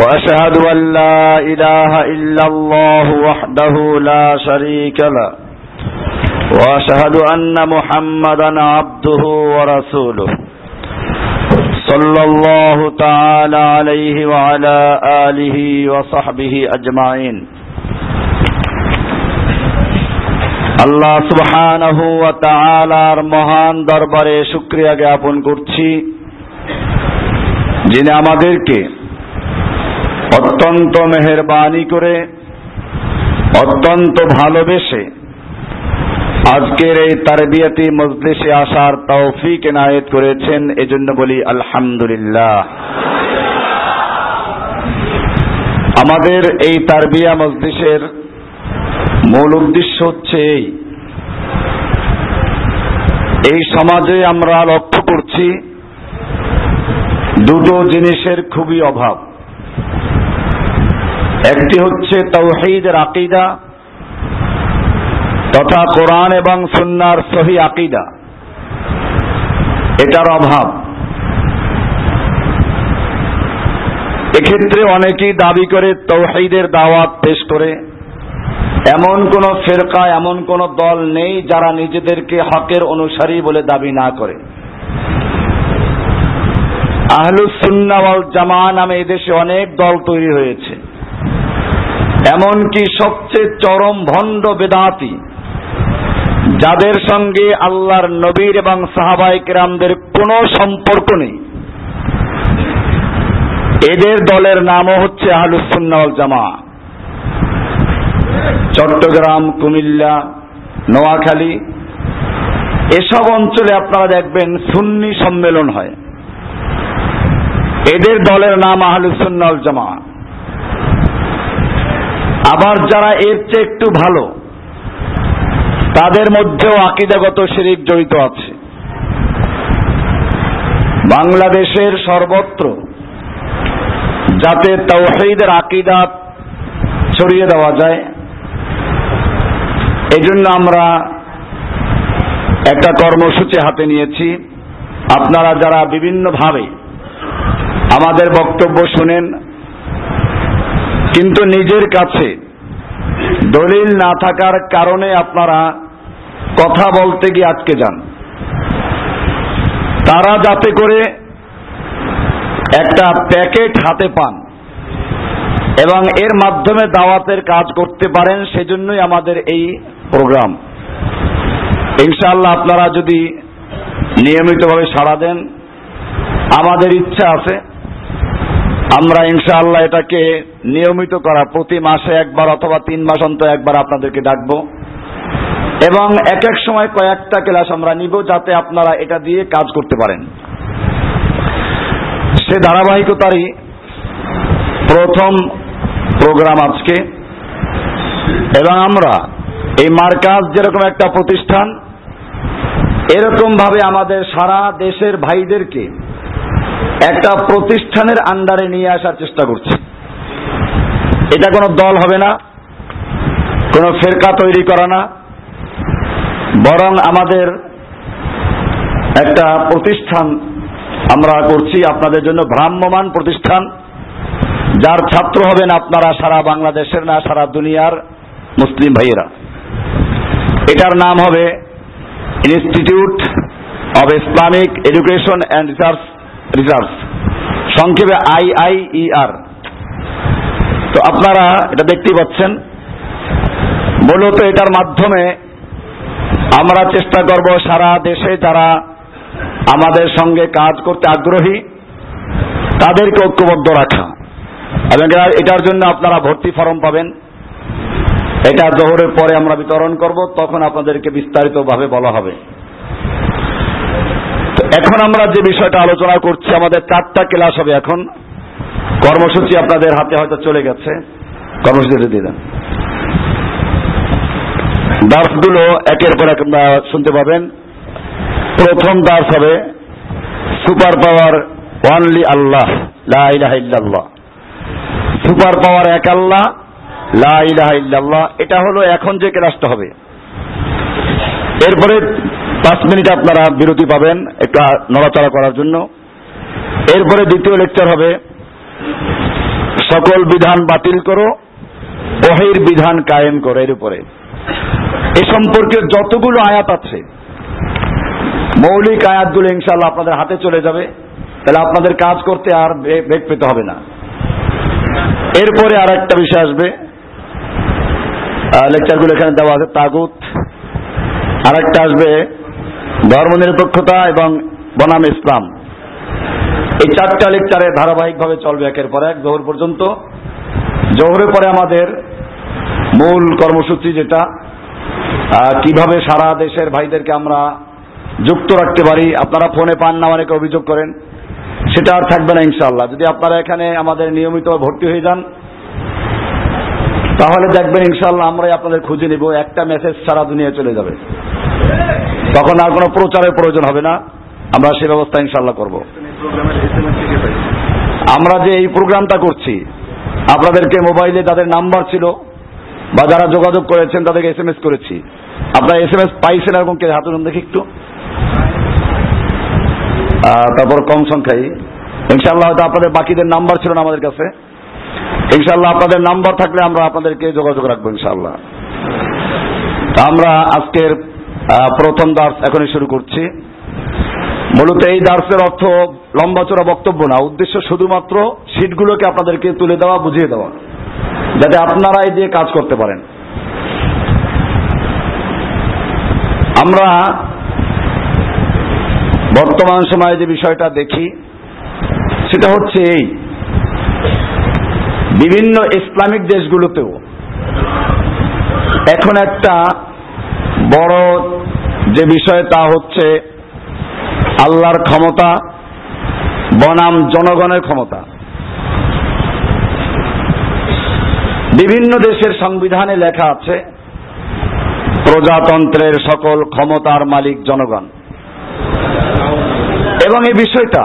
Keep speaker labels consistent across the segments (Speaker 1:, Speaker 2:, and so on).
Speaker 1: وأشهد أن لا إله إلا الله وحده لا شريك له. وأشهد أن محمدا عبده ورسوله. صلى الله تعالى عليه وعلى آله وصحبه أجمعين. الله سبحانه وتعالى তাআলার মহান شكري أجابون জ্ঞাপন করছি مدركي অত্যন্ত মেহরবানি করে, অত্যন্ত ভালোবেসে আজকের এই তারবিয়াতি মজলিসে আসার তৌফিক এনায়েত করেছেন। এজন্য বলি আলহামদুলিল্লাহ। আমাদের এই তারবিয়া মজলিসের মূল উদ্দেশ্য হচ্ছে এই। এই সমাজে আমরা লক্ষ্য করছি দুটো জিনিসের খুবই অভাব। একটি হচ্ছে তৌহিদের আকিদা তথা কোরআন এবং সুন্নার সহি আকিদা। এটার অভাব। এক্ষেত্রে অনেকেই দাবি করে তৌহিদের দাওয়াত পেশ করে। এমন কোন ফেরকা, এমন কোন দল নেই যারা নিজেদেরকে হকের অনুসারী বলে দাবি না করে। আহলুসুন্না জামা নামে এদেশে অনেক দল তৈরি হয়েছে। এমনকি সবচেয়ে চরম ভণ্ড বেদাতি, যাদের সঙ্গে আল্লাহর নবীর এবং সাহাবাই কেরামদের কোনো সম্পর্ক নেই। এদের দলের নামও হচ্ছে আহলুসুন্নাওয়াল জামা চট্টগ্রাম, কুমিল্লা, নোয়াখালী, এসব অঞ্চলে আপনারা দেখবেন সুন্নি সম্মেলন হয়। এদের দলের নাম আহলুসুন্নাল জামা আবার যারা এর চেয়ে একটু ভালো, তাদের মধ্যেও আকিদাগত শিরিক জড়িত আছে। বাংলাদেশের সর্বত্র যাতে তৌহিদের আকিদাত ছড়িয়ে দেওয়া যায় এই জন্য আমরা একটা কর্মসূচি হাতে নিয়েছি। আপনারা যারা বিভিন্নভাবে আমাদের বক্তব্য শুনেন কিন্তু নিজের কাছে দলিল না থাকার কারণে আপনারা কথা বলতে গিয়ে আটকে যান। তারা যাতে করে একটা প্যাকেট হাতে পান এবং এর মাধ্যমে দাওয়াতের কাজ করতে পারেন, সেজন্যই আমাদের এই প্রোগ্রাম। ইনশাআল্লাহ আপনারা যদি নিয়মিতভাবে সাড়া দেন, আমাদের ইচ্ছা আছে আমরা ইনশাআল্লাহ এটাকে নিয়মিত করা, প্রতি মাসে একবার অথবা তিন মাস অন্তর একবার আপনাদেরকে ডাকবো। এবং এক এক সময় কয়েকটা ক্লাস আমরা নিব যাতে আপনারা এটা দিয়ে কাজ করতে পারেন। সে ধারাবাহিকতারই প্রথম প্রোগ্রাম আজকে। এবং আমরা এই মার্কাজ যেরকম একটা প্রতিষ্ঠান এরকম ভাবে আমাদের সারা দেশের ভাইদেরকে একটা প্রতিষ্ঠানের আন্ডারে নিয়ে আসার চেষ্টা করছে। এটা কোনো দল হবে না, কোনো ফেরকা তৈরি করা না, বরং আমাদের একটা প্রতিষ্ঠান আমরা করছি, আপনাদের জন্য ভ্রাম্যমান প্রতিষ্ঠান, যার ছাত্র হবেন আপনারা সারা বাংলাদেশের না, সারা দুনিয়ার মুসলিম ভাইয়েরা। এটার নাম হবে institute of Islamic education and research research সংক্ষেপে আই আই, ই, আর। তো আপনারা এটা দেখতেই পাচ্ছেন। মূলত এটার মাধ্যমে আমরা চেষ্টা করব সারা দেশে যারা আমাদের সঙ্গে কাজ করতে আগ্রহী, তাদেরকে ঐক্যবদ্ধ রাখা। এবং এটার জন্য আপনারা ভর্তি ফর্ম পাবেন। এটা জোহরের পরে আমরা বিতরণ করব, তখন আপনাদেরকে বিস্তারিতভাবে বলা হবে। এখন আমরা যে বিষয়টা আলোচনা করছি, আমাদের চারটা ক্লাস হবে এখন। কর্মসূচি আপনাদের হাতে হয়তো চলে গেছে। কর্মসূচি দিয়ে দেন। দার্সগুলো একের পর এক শুনতে পাবেন। প্রথম দার্স হবে, সুপার পাওয়ার ওয়ানলি আল্লাহ, লা ইলাহা ইল্লাল্লাহ। সুপার পাওয়ার এক আল্লাহ, লা ইলাহা ইল্লাল্লাহ। এটা হলো এখন যে ক্লাসটা হবে। এরপরে পাঁচ মিনিট আপনারা বিরতি পাবেন একটু নড়াচড়া করার জন্য। এরপরে দ্বিতীয় লেকচার হবে, সকল বিধান বাতিল করো ওহির বিধান কায়েম করো এর উপরে। এ সম্পর্কে যতগুলো আয়াত আছে, মৌলিক আয়াতগুলো ইনশাল্লাহ আপনাদের হাতে চলে যাবে, তাহলে আপনাদের কাজ করতে আর বেগ পেতে হবে না। এরপরে আর একটা বিষয় আসবে লেকচারগুলো এখানে দেওয়া আছে, তাগুত। আর একটা আসবে ধর্মনিরপেক্ষতা এবং বনাম ইসলাম। এই চারটা লেকচারে ধারাবাহিকভাবে চলবে একের পর এক, জোহর পর্যন্ত। জোহরের পরে আমাদের মূল কর্মসূচি যেটা কীভাবে সারা দেশের ভাইদেরকে আমরা যুক্ত রাখতে পারি, আপনারা ফোনে পান না, অনেকে অভিযোগ করেন, সেটা আর থাকবে না ইনশাল্লাহ যদি আপনারা এখানে আমাদের নিয়মিত ভর্তি হয়ে যান, তাহলে দেখবেন ইনশাল্লাহ আমরাই আপনাদের খুঁজে নিব, একটা মেসেজ সারা দুনিয়া চলে যাবে। তখন আর কোনো প্রচারের প্রয়োজন হবে না। আমরা সে ব্যবস্থা ইনশাল্লাহ করব। আমরা যে এই প্রোগ্রামটা করছি, আপনাদেরকে মোবাইলে তাদের নাম্বার ছিল বা যারা যোগাযোগ করেছেন, তাদেরকে এস এম এস করেছি। আপনারা এস এম এস পাইছেন এরকম কে? হাতুন দেখি একটু। তারপর কম সংখ্যায়। ইনশাল্লাহ হয়তো আপনাদের বাকিদের নাম্বার ছিল না আমাদের কাছে। ইনশাল্লাহ আপনাদের নাম্বার থাকলে আমরা আপনাদেরকে যোগাযোগ রাখব ইনশাল্লাহ আমরা আজকের প্রথম দার্স এখনই শুরু করছি। মূলত এই দার্সের অর্থ লম্বা চড়া বক্তব্য না, উদ্দেশ্য শুধুমাত্র সিটগুলোকে আপনাদেরকে তুলে দেওয়া, বুঝিয়ে দেওয়া, যাতে আপনারা এই দিয়ে কাজ করতে পারেন। আমরা বর্তমান সময়ে যে বিষয়টা দেখি, সেটা হচ্ছে এই। বিভিন্ন ইসলামিক দেশগুলোতেও এখন একটা বড় যে বিষয় তা হচ্ছে আল্লাহর ক্ষমতা, বনাম জনগণের ক্ষমতা। বিভিন্ন দেশের সংবিধানে লেখা আছে, প্রজাতন্ত্রের সকল ক্ষমতার মালিক জনগণ। এবং এই বিষয়টা,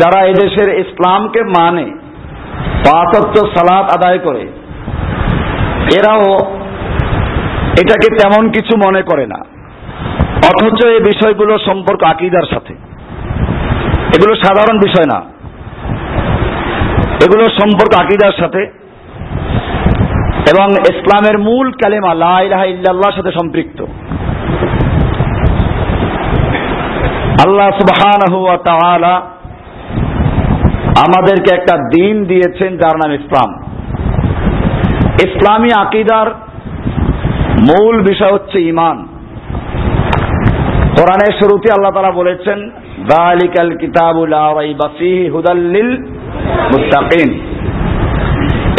Speaker 1: যারা এদেশের ইসলামকে মানে পাঁচত্ব সালাত আদায় করে, এরাও এটাকে তেমন কিছু মনে করে না। অথচ এই বিষয়গুলো সম্পর্ক আকিদার সাথে। এগুলো সাধারণ বিষয় না। এগুলো সম্পর্ক আকিদার সাথে। এবং ইসলামের মূল কালেমা, লা ইলাহা সাথে সম্পৃক্ত। আল্লাহ তাআলা আমাদেরকে একটা দিন দিয়েছেন যার নাম ইসলাম। ইসলামী আকিদার মূল বিষয় হচ্ছে ইমান কোরআনের শুরুতে আল্লাহ তারা বলেছেন, যালিকাল কিতাবুল লা রাইবা ফীহি হুদাল লিল মুত্তাকিন।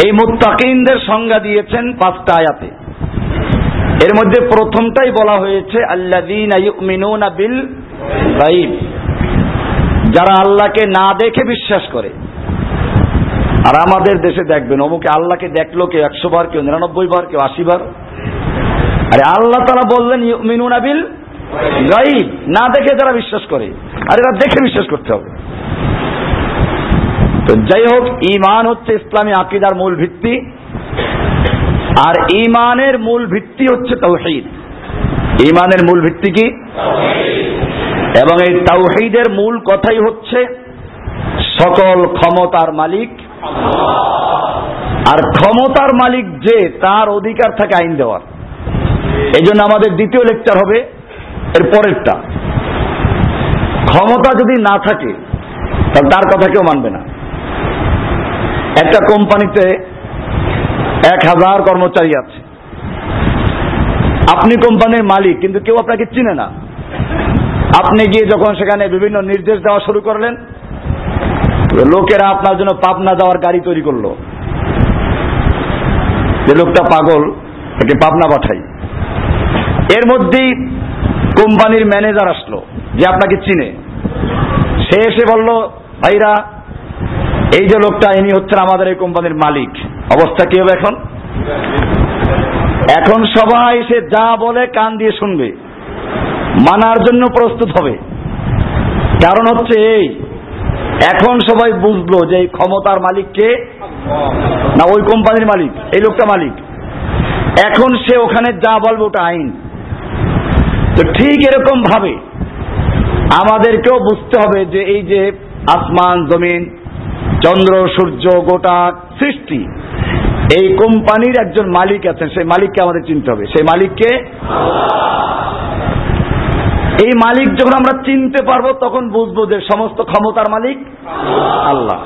Speaker 1: এই মুত্তাকিনদের সংজ্ঞা দিয়েছেন পাঁচটা আয়াতে। এর মধ্যে প্রথমটাই বলা হয়েছে, আল্লাযীনা ইউমিনুনা বিল গায়ব। যারা আল্লাহকে না দেখে বিশ্বাস করে। আর আমাদের দেশে দেখবেন, অমুকে আল্লাহকে দেখল কেউ একশো বার, কেউ নিরানব্বই বার, কেউ আশি বার। আরে আল্লাহ তারা বললেন, ইউমিনুনা বিল গাইব, না দেখে যারা বিশ্বাস করে, আর এরা দেখে বিশ্বাস করতে হবে। তো যাই হোক ইমান হচ্ছে ইসলামী আকিদার মূল ভিত্তি, আর ইমানের মূল ভিত্তি হচ্ছে তৌহিদ ইমানের মূল ভিত্তি কি? এবং এই তাওহিদের মূল কথাই হচ্ছে, সকল ক্ষমতার মালিক, আর ক্ষমতার মালিক যে, তার অধিকার থাকে আইন দেওয়ার। এই জন্য আমাদের দ্বিতীয় লেকচার হবে এর পরেরটা। ক্ষমতা যদি না থাকে, তাহলে তার কথা কেউ মানবে না। একটা কোম্পানিতে এক হাজার কর্মচারী আছে। আপনি কোম্পানির মালিক, কিন্তু কেউ আপনাকে চিনে না। আপনি গিয়ে যখন সেখানে বিভিন্ন নির্দেশ দেওয়া শুরু করলেন, লোকেরা আপনার জন্য পাবনা যাওয়ার গাড়ি তৈরি করল। যে লোকটা পাগল, তাকে পাবনা পাঠাই। এর মধ্যেই কোম্পানির ম্যানেজার আসলো, যে আপনাকে চিনে। সে এসে বলল, ভাইরা, এই যে লোকটা, ইনি হচ্ছেন আমাদের এই কোম্পানির মালিক। অবস্থা কি হবে এখন? এখন সবাই সে যা বলে কান দিয়ে শুনবে। মানার জন্য প্রস্তুত হবে। কারণ হচ্ছে এই, এখন সবাই বুঝলো যে এই ক্ষমতার মালিক কে? না, ওই কোম্পানির মালিক, এই লোকটা মালিক। এখন সে ওখানে যা বলবে ওটা আইন। তো ঠিক এরকম ভাবে আমাদেরকেও বুঝতে হবে যে এই যে আসমান, জমিন, চন্দ্র, সূর্য, গোটা সৃষ্টি, এই কোম্পানির একজন মালিক আছেন, সেই মালিককে আমাদের চিনতে হবে। সেই মালিককে এই মালিক যখন আমরা চিনতে পারব, তখন বুঝব যে সমস্ত ক্ষমতার মালিক আল্লাহ।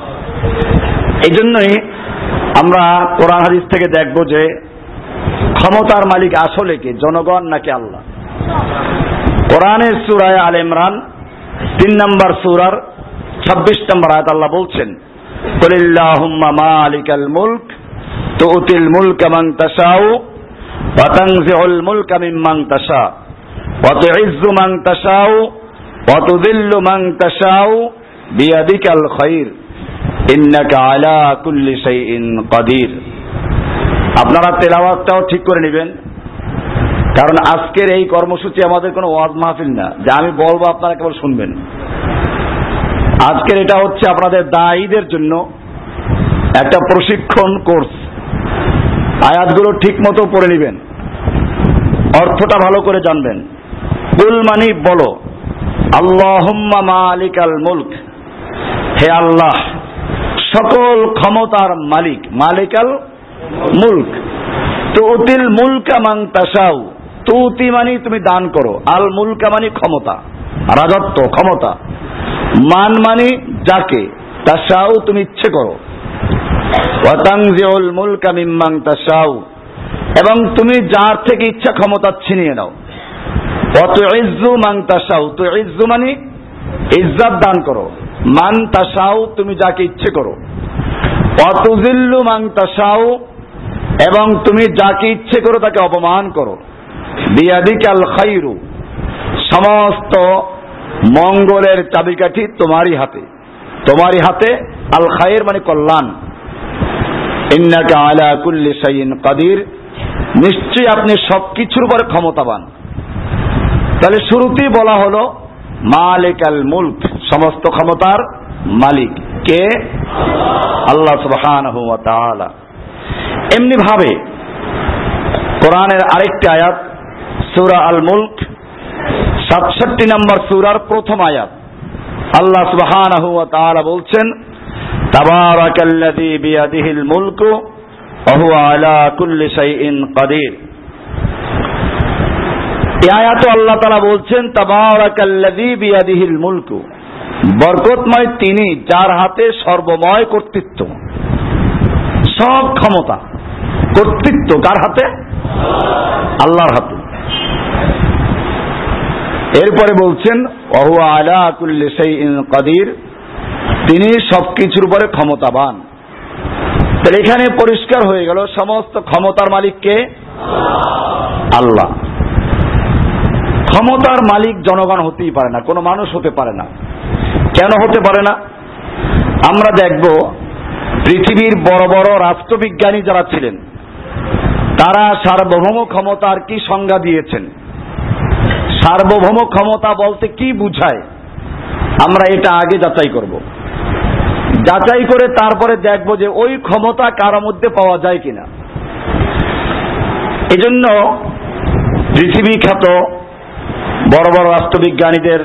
Speaker 1: এই জন্যই আমরা কোরআন হাদিস থেকে দেখব যে ক্ষমতার মালিক আসলে কে? জনগণ নাকি আল্লাহ? কোরআনের সুরায় আল ইমরান, তিন নম্বর সুরার ছাব্বিশ নম্বর আয়াত আল্লাহ বলছেন, কুলিল্লাহুম্মা মালিকাল মুলক তুতিল মুলক মান তাশাউ, ওয়া তানজিউল মুলক মিম্মান তাশা, ওয়া তুইজ্জু মান তাশাউ, ওয়া তুযিল্লু মান তাশাউ, বিয়াদিকাল খায়র ইন্নাকা আলা কুল্লি শাইইন কাদির। আপনারা তেলাওয়াতটাও ঠিক করে নেবেন। কারণ আজকের এই কর্মসূচি আমাদের কোনো ওয়াজ মাহফিল না। যে আমি বলব আপনারা কেবল শুনবেন। আজকের এটা হচ্ছে আপনাদের দায়ীদের জন্য একটা প্রশিক্ষণ কোর্স। আয়াতগুলো ঠিক মতো পড়ে নেবেন। অর্থটা ভালো করে জানবেন। কুল মানি বলো, আল্লাহুম্মা মালিক আল মুলক। হে আল্লাহ, সকল ক্ষমতার মালিক, মালিকাল মুলক। তো অতিল মুলকা মাং তাসাউ তুতি মানি তুমি দান করো। আল মুলকা মানি ক্ষমতা, রাজত্ব, ক্ষমতা। মান মানে যাকে, তাসাউ তুমি ইচ্ছে করো। এবং তুমি যার থেকে ইচ্ছা ক্ষমতা ছিনিয়ে নাও। অত ইজ্জু মাং তাসাউ তো ইজ্জু মানি ইজ্জাত দান করো। মান তাসাউ তুমি যাকে ইচ্ছে করো। অতুজিল্লু মাং তাসাউ, এবং তুমি যাকে ইচ্ছে করো তাকে অপমান করো। বিয়াদিকাল খাইরু। সমস্ত মঙ্গলের চাবিকাঠি তোমারই হাতে। তোমারই হাতে আল খায়ের মানে কল্যাণ। ইন্নাকা আলা কুল্লি শাইইন কাদির। নিশ্চয়ই আপনি সবকিছুর উপরে ক্ষমতাবান। তাহলে শুরুতেই বলা হলো মালিক আল মুলক, সমস্ত ক্ষমতার মালিক। কে? আল্লাহ তাআলা। এমনি ভাবে কোরআনের আরেকটি আয়াত সূরা আল মুলক সাতষট্টি নম্বর সূরার প্রথম আয়াত। আল্লাহ সুবহানাহু বলছেন বলছেন বিয়াদিহিল বরকতময় তিনি যার হাতে সর্বময় কর্তৃত্ব, সব ক্ষমতা, কর্তৃত্ব কার হাতে? আল্লাহর হাতে। এরপরে বলছেন অহু আলা কাদির তিনি সবকিছুর উপরে ক্ষমতাবান। তাহলে এখানে পরিষ্কার হয়ে গেল, সমস্ত ক্ষমতার মালিককে আল্লাহ। ক্ষমতার মালিক জনগণ হতেই পারে না, কোনো মানুষ হতে পারে না। কেন হতে পারে না? আমরা দেখব, পৃথিবীর বড় বড় রাষ্ট্রবিজ্ঞানী যারা ছিলেন, তারা সার্বভৌম ক্ষমতার কি সংজ্ঞা দিয়েছেন? সার্বভৌম ক্ষমতা বলতে কি বুঝায়? আমরা এটা আগে যাচাই করব। যাচাই করে তারপরে দেখব যে ওই ক্ষমতা কারও মধ্যে পাওয়া যায় কিনা। এজন্য পৃথিবী খ্যাত বড় বড় রাষ্ট্রবিজ্ঞানীদের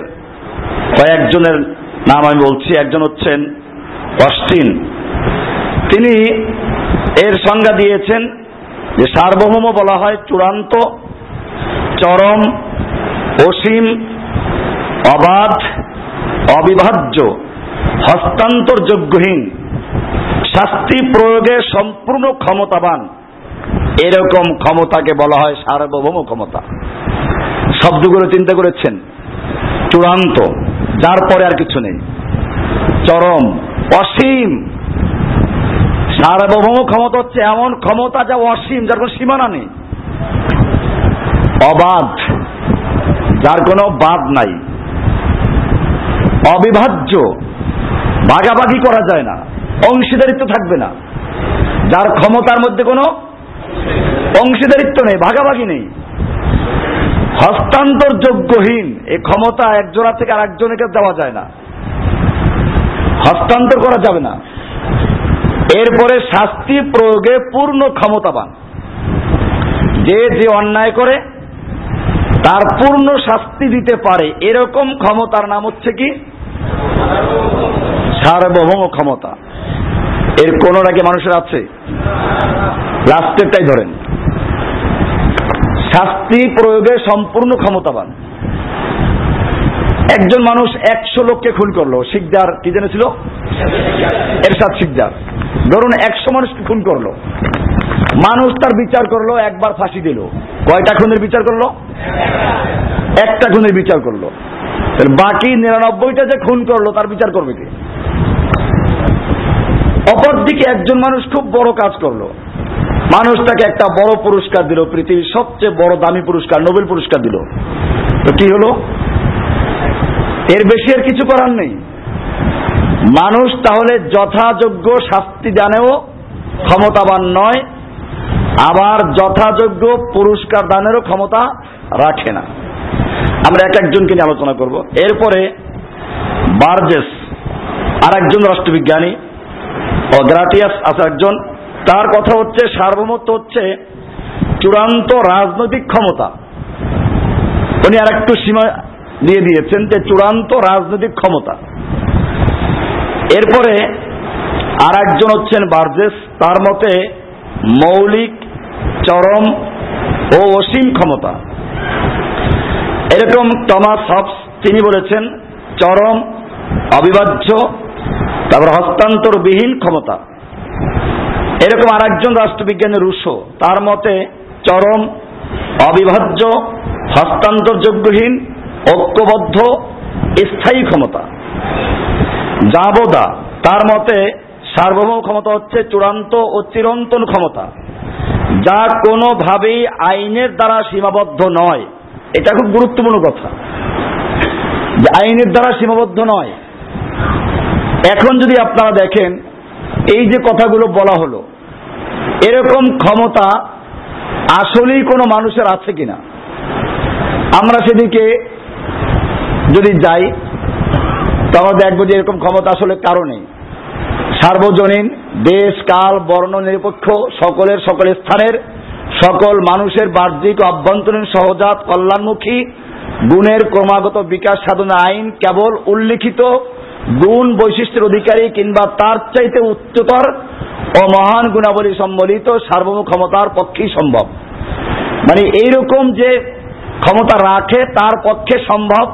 Speaker 1: কয়েকজনের নাম আমি বলছি। একজন হচ্ছেন অস্টিন। তিনি এর সংজ্ঞা দিয়েছেন যে সার্বভৌম বলা হয় চূড়ান্ত, চরম অসীম, অবাধ, অবিভাজ্য, হস্তান্তরযোগ্যহীন, শাস্তি প্রয়োগে সম্পূর্ণ ক্ষমতাবান, এরকম ক্ষমতাকে বলা হয় সার্বভৌম ক্ষমতা। শব্দগুলো চিন্তা করেছেন। চূড়ান্ত, যার পরে আর কিছু নেই। চরম, অসীম। সার্বভৌম ক্ষমতা হচ্ছে এমন ক্ষমতা যা অসীম, যার কোনো সীমানা নেই। অবাধ যার কোনো বাদ নাই। অবিভাজ্য। ভাগাভাগি করা যায় না। অংশীদারিত্ব থাকবে না। যার ক্ষমতার মধ্যে কোনো অংশীদারিত্ব নেই, ভাগাভাগি নেই। হস্তান্তর যোগ্যহীন ক্ষমতা একজোড়া থেকে আর একজনকে দেওয়া যায় না। হস্তান্তর করা যাবে না। এরপরে শাস্তি প্রয়োগে পূর্ণ ক্ষমতাবান। যে যে অন্যায় করে তার পূর্ণ শাস্তি দিতে পারে। এরকম ক্ষমতার নাম হচ্ছে কি? সার্বভৌম ক্ষমতা। এর কোনটা কি মানুষের আছে? লাস্টেরটাই ধরেন। শাস্তি প্রয়োগে সম্পূর্ণ ক্ষমতাবান। একজন মানুষ একশো লোককে খুন করল। শিকদার কি জেনেছিল এরশাদ শিকদার। ধরুন একশো মানুষকে খুন করল। মানুষ তার বিচার করল, একবার ফাঁসি দিল। কয়টা খুনের বিচার করল? একটা খুনের বিচার করল। বাকি নিরানব্বইটা যে খুন করল, তার বিচার করবে কি? অপরদিকে একজন মানুষ খুব বড় কাজ করল। মানুষ তাকে একটা বড় পুরস্কার দিল, পৃথিবীর সবচেয়ে বড় দামি পুরস্কার, নোবেল পুরস্কার দিল। তো কি হলো? এর বেশি আর কিছু করার নেই। মানুষ তাহলে যথাযোগ্য শাস্তি দানেও ক্ষমতাবান নয়, আবার যথাযোগ্য পুরস্কার দানেরও ক্ষমতা রাখে না আমরা এক একজনকে নিয়ে আলোচনা করব। এরপরে বার্জেস আর একজন রাষ্ট্রবিজ্ঞানী, ও গ্রাটিয়াস আছে একজন। তার কথা হচ্ছে, সার্বভৌমত্ব হচ্ছে চূড়ান্ত রাজনৈতিক ক্ষমতা। উনি আর একটু সীমা দিয়ে দিয়েছেন যে চূড়ান্ত রাজনৈতিক ক্ষমতা। এরপরে আর একজন হচ্ছেন বার্জেস। তার মতে, মৌলিক, চরম ও অসীম ক্ষমতা। এরকম টমাস হবস তিনি বলেছেন, চরম, অবিভাজ্য, তারপর হস্তান্তরবিহীন ক্ষমতা। এরকম আর একজন রাষ্ট্রবিজ্ঞানী রুশো, তার মতে চরম, অবিভাজ্য, হস্তান্তরযোগ্যহীন, ঐক্যবদ্ধ, স্থায়ী ক্ষমতা। জাবোদা তার মতে সার্বভৌম ক্ষমতা হচ্ছে চূড়ান্ত ও চিরন্তন ক্ষমতা, যা কোনোভাবেই আইনের দ্বারা সীমাবদ্ধ নয়। এটা খুব গুরুত্বপূর্ণ কথা। যে আইনের দ্বারা সীমাবদ্ধ নয়। এখন যদি আপনারা দেখেন, এই যে কথাগুলো বলা হলো, এরকম ক্ষমতা আসলেই কোনো মানুষের আছে কিনা? আমরা সেদিকে যদি যাই তাহলে দেখব যে এরকম ক্ষমতা আসলে কারণে সার্বজনীন, দেশ, কাল, বর্ণ, নিরপেক্ষ, সকলের সকল স্থানের সকল মানুষের বাহ্যিক অভ্যন্তরীণ সহজাত কল্যাণমুখী গুণের ক্রমাগত বিকাশ সাধনা আইন কেবল উল্লিখিত গুণ বৈশিষ্ট্যের অধিকারী কিংবা তার চাইতে উচ্চতর ও মহান গুণাবলী সম্বলিত সার্বভৌম ক্ষমতার পক্ষেই সম্ভব। মানে এইরকম যে ক্ষমতা রাখে, তার পক্ষে সম্ভব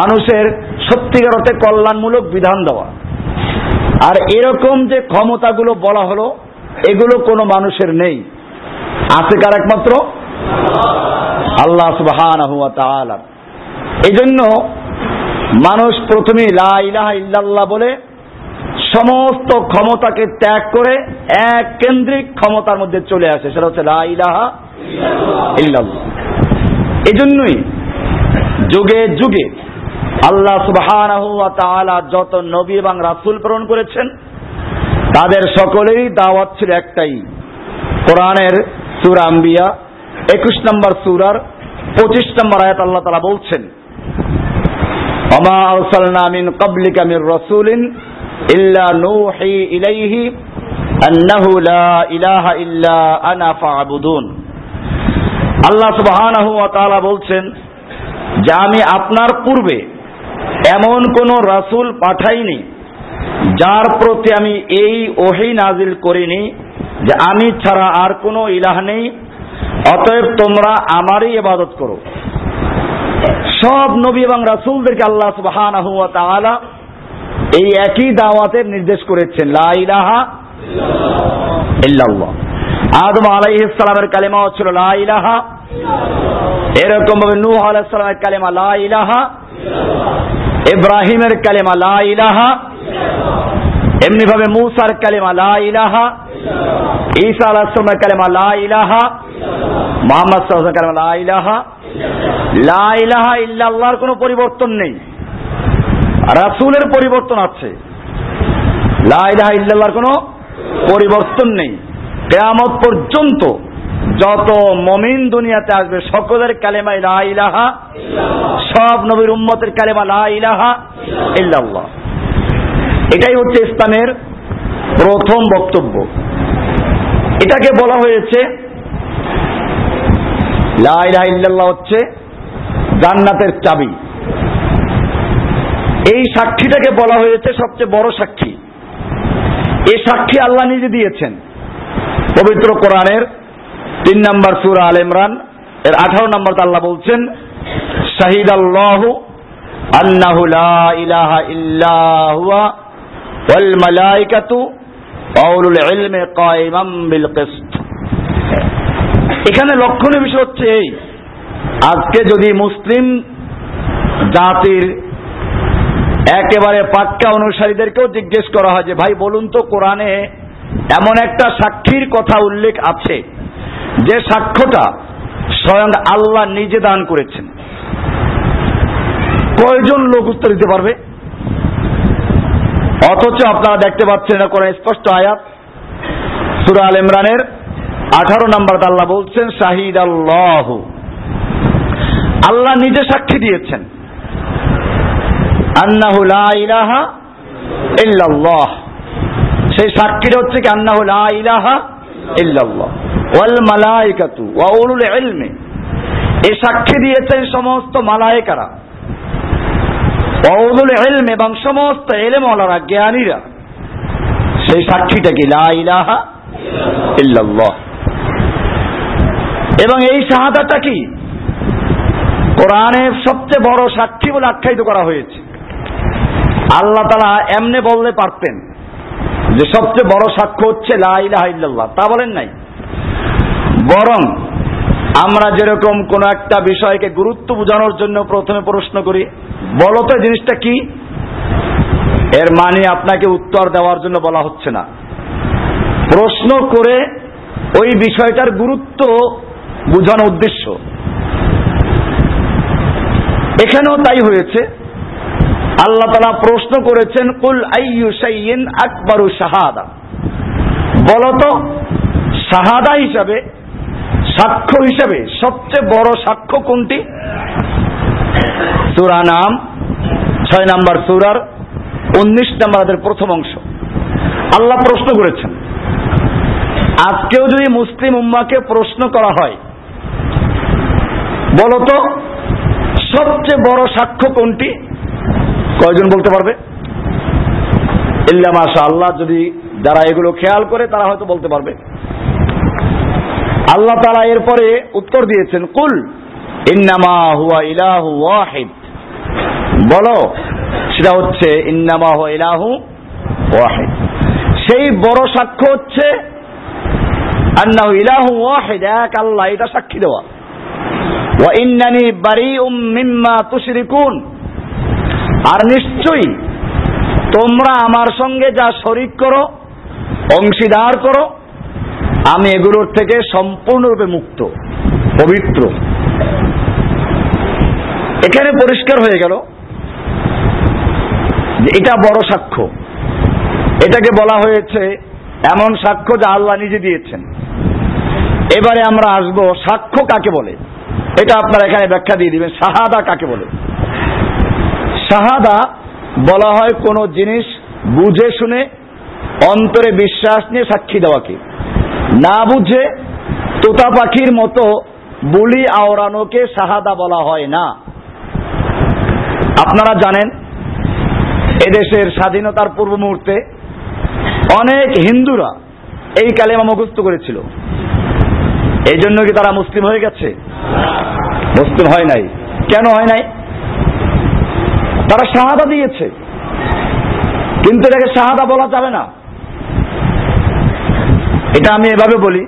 Speaker 1: মানুষের সত্যিকার অর্থে কল্যাণমূলক বিধান দেওয়া। আর এরকম যে ক্ষমতাগুলো বলা হলো, এগুলো কোনো মানুষের নেই। আছে কার একমাত্র? আল্লাহ সুবহান এই জন্য মানুষ প্রথমে লা ইলাহা ইল্লাল্লাহ বলে সমস্ত ক্ষমতাকে ত্যাগ করে এক কেন্দ্রিক ক্ষমতার মধ্যে চলে আসে, সেটা হচ্ছে লা ইলাহা ইল্লাল্লাহ। এই জন্যই যুগে যুগে আল্লাহ সুবহানাহু তাআলা যত নবী এবং রাসূল প্রেরণ করেছেন, তাদের সকলেই দাওয়াত ছিল একটাই, কোরআনের সূরা আম্বিয়া 21 নম্বর সূরার 25 নম্বর আয়াত আল্লাহ তাআলা বলছেন, ওমা আরসালনা মিন ক্বাবলিকা মির রাসূলিন ইল্লা নূহি ইলাইহি আন্নাহু লা ইলাহা ইল্লা আনা ফা'বুদুন। আল্লাহ সুবহানাহু ওয়া তাআলা বলছেন, যে আমি আপনার পূর্বে এমন কোন রাসূল পাঠাইনি, যার প্রতি আমি এই ওহি নাজিল করিনি যে আমি ছাড়া আর কোনো ইলাহ নেই, অতএব তোমরা আমারই ইবাদত করো। সব নবী এবং রাসূলদেরকে আল্লাহ সুবহানাহু ওয়া এই একই দাওয়াতের নির্দেশ করেছেন, লা ইলাহা ইল্লাল্লাহ। আদম আলাইহিস কালেমা ছিল লা ইলাহা এরকম ভাবে নূহ আলাইহিস কালেমা লা ইলাহা ইব্রাহিমের কালেমা লা ইলাহা এমনি ভাবে মুসার কালেমা লা ইলাহা ঈসা আলাইহিস সালামের কালেমা, লা মুহাম্মদ কালেমা, লা ইলাহা লা ইলাহা পরিবর্তন নেই। রাসূলের পরিবর্তন আছে। পরিবর্তন নেই। কেয়ামত পর্যন্ত যত মমিন দুনিয়াতে আসবে, সকলের কালেমা ইলাহা, সব নবীর উম্মতের কালেমা লা ইলাহা এটাই হচ্ছে ইসলামের প্রথম বক্তব্য। এটাকে বলা হয়েছে হচ্ছে জান্নাতের চাবি। এই সাক্ষীটাকে বলা হয়েছে সবচেয়ে বড় সাক্ষী। এই সাক্ষী আল্লাহ নিজে দিয়েছেন। পবিত্র কোরআনের তিন নম্বর সুরা আল ইমরান, এর আঠারো নম্বর আল্লাহ বলছেন শাহিদ আল্লাহ লা ইলাহা ইল্লা হুয়া ওয়াল মালাইকাতু এখানে লক্ষণীয় বিষয় হচ্ছে এই। আজকে যদি মুসলিম জাতির একেবারে পাক্কা অনুসারীদেরকেও জিজ্ঞেস করা হয় যে, ভাই, বলুন তো কোরআনে এমন একটা সাক্ষীর কথা উল্লেখ আছে, যে সাক্ষ্যটা স্বয়ং আল্লাহ নিজে দান করেছেন। কয়জন লোক উত্তর দিতে পারবে? অথচ আপনারা দেখতে পাচ্ছেন, এটা কোরআন স্পষ্ট আয়াত। সুরা আল ইমরানের আঠারো নম্বর আল্লাহ বলছেন শাহিদ আল্লাহ আল্লাহ নিজে সাক্ষী দিয়েছেন সেই সাক্ষীটা হচ্ছে কি, আন্নাহু ইলাহা ইল্লাল্লাহ। ওয়াল মালাইকাতু ওয়া উলুল ইলমি। এই সাক্ষী দিয়েছেন সমস্ত মালায়েকারা। এবং সমস্ত এলেমওয়ালারা জ্ঞানীরা, সেই সাক্ষীটা কি? লা এবং এই শাহাদাটা কি? কোরআনের সবচেয়ে বড় সাক্ষী বলে আখ্যায়িত করা হয়েছে। আল্লাহ তালা এমনে বললে পারতেন যে সবচেয়ে বড় সাক্ষ্য হচ্ছে লাইল্লাহ তা বলেন নাই। বরং আমরা যেরকম কোন একটা বিষয়কে গুরুত্ব বোঝানোর জন্য প্রথমে প্রশ্ন করি বলো তো, জিনিসটা কি? এর মানে আপনাকে উত্তর দেওয়ার জন্য বলা হচ্ছে না। প্রশ্ন করে ওই বিষয়টার গুরুত্ব বোঝানো উদ্দেশ্য। এখানেও তাই হয়েছে। আল্লাহ তালা প্রশ্ন করেছেন, কুল সাইয়িন আকবরু শাহাদা? বলতো শাহাদা হিসাবে, সাক্ষ্য হিসাবে সবচেয়ে বড় সাক্ষ্য কোনটি? সুরা নাম, ছয় নাম্বার সুরার উনিশ নাম্বার প্রথম অংশ। আল্লাহ প্রশ্ন করেছেন, আজকেও যদি মুসলিম উম্মাকে প্রশ্ন করা হয়, বলতো সবচেয়ে বড় সাক্ষ্য কোনটি? কয়জন বলতে পারবে? ইল্লা মাশা আল্লাহ যদি যারা এগুলো খেয়াল করে তারা হয়তো বলতে পারবে। আল্লাহ তারা এরপরে উত্তর দিয়েছেন, কুল ইন্নামা হুয়া ইলাহু ওয়াহিদ। বলো, সেটা হচ্ছে ইন্নামা হুয়া ইলাহু ওয়াহিদ। সেই বড় সাক্ষ্য হচ্ছে আন্নাহু ইলাহু ওয়াহিদ, এক আল্লাহ, এটা সাক্ষী দেওয়া। ওয়া ইন্নানি বারিউম মিম্মা তুশরিকুন। আর নিশ্চয়ই তোমরা আমার সঙ্গে যা শরিক করো, অংশীদার করো, আমি এগুলোর থেকে সম্পূর্ণরূপে মুক্ত, পবিত্র। এখানে পরিষ্কার হয়ে গেল যে এটা বড় সাক্ষ্য। এটাকে বলা হয়েছে এমন সাক্ষ্য যা আল্লাহ নিজে দিয়েছেন। এবারে আমরা আসব সাক্ষ্য কাকে বলে? এটা আপনারা এখানে ব্যাখ্যা দিয়ে দিবেন, শাহাদা কাকে বলে? শাহাদা বলা হয় কোনো জিনিস বুঝে শুনে, অন্তরে বিশ্বাস নিয়ে সাক্ষী দেওয়াকে। না বুঝে তোতা পাখির মতো বুলি আওড়ানোকে শাহাদা বলা হয় না। আপনারা জানেন, এদেশের স্বাধীনতার পূর্ব মুহূর্তে অনেক হিন্দুরা এই কালেমা মুখস্থ করেছিল। এই জন্য কি তারা মুসলিম হয়ে গেছে? মুসলিম হয় নাই। কেন হয় নাই? তারা শাহাদা দিয়েছে। কিন্তু এটাকে শাহাদা বলা যাবে না। এটা আমি এভাবে বলি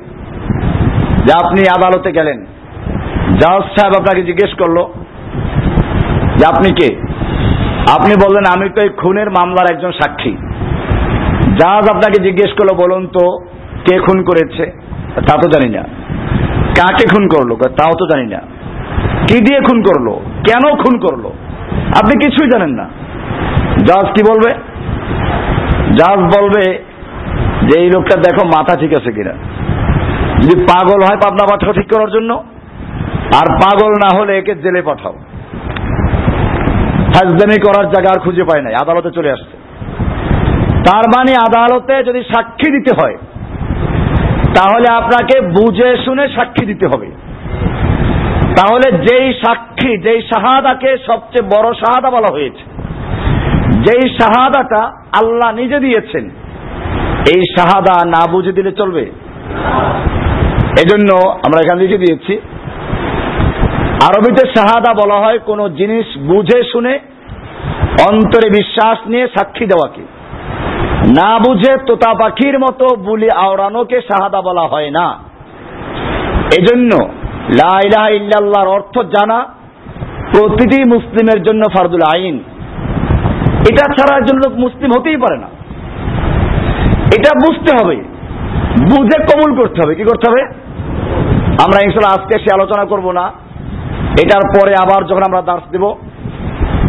Speaker 1: যে আপনি আদালতে গেলেন। জাহাজ সাহেব আপনাকে জিজ্ঞেস করল যে আপনি কে? আপনি বললেন, আমি তো এই খুনের মামলার একজন সাক্ষী। জাহাজ আপনাকে জিজ্ঞেস করল, বলুন তো, কে খুন করেছে? তা তো জানি না। কাকে খুন করল? তাও তো জানি না। কি দিয়ে খুন করল? কেন খুন করল? আপনি কিছুই জানেন না। জাহাজ কি বলবে? জাহাজ বলবে যে, এই লোকটা দেখো মাথা ঠিক আছে কিনা। যদি পাগল হয় পাবনা পাঠাও ঠিক করার জন্য আর পাগল না হলে একে জেলে পাঠাও। ফাজদামি করার জায়গা আর খুঁজে পায় নাই, আদালতে চলে আসছে। তার মানে আদালতে যদি সাক্ষী দিতে হয়, তাহলে আপনাকে বুঝে শুনে সাক্ষী দিতে হবে। তাহলে যেই সাক্ষী, যেই শাহাদাকে সবচেয়ে বড় শাহাদা বলা হয়েছে, যেই শাহাদাটা আল্লাহ নিজে দিয়েছেন, এই শাহাদা না বুঝে দিলে চলবে? এজন্য আমরা এখানে লিখে দিয়েছি আরবিতে শাহাদা বলা হয়, কোন জিনিস বুঝে শুনে, অন্তরে বিশ্বাস নিয়ে সাক্ষী দেওয়াকে। না বুঝে তোতা পাখির মতো বুলি আওড়ানোকে শাহাদা বলা হয় না। এজন্য লা ইলাহা ইল্লাল্লাহর অর্থ জানা প্রতিটি মুসলিমের জন্য ফারদুল আইন। এটা ছাড়া একজন লোক মুসলিম হতেই পারে না। এটা বুঝতে হবে। বুঝে কবুল করতে হবে। কি করতে হবে? আমরা ইনশাল্লাহ আজকে সে আলোচনা করব না। এটার পরে আবার যখন আমরা দার্স দেব,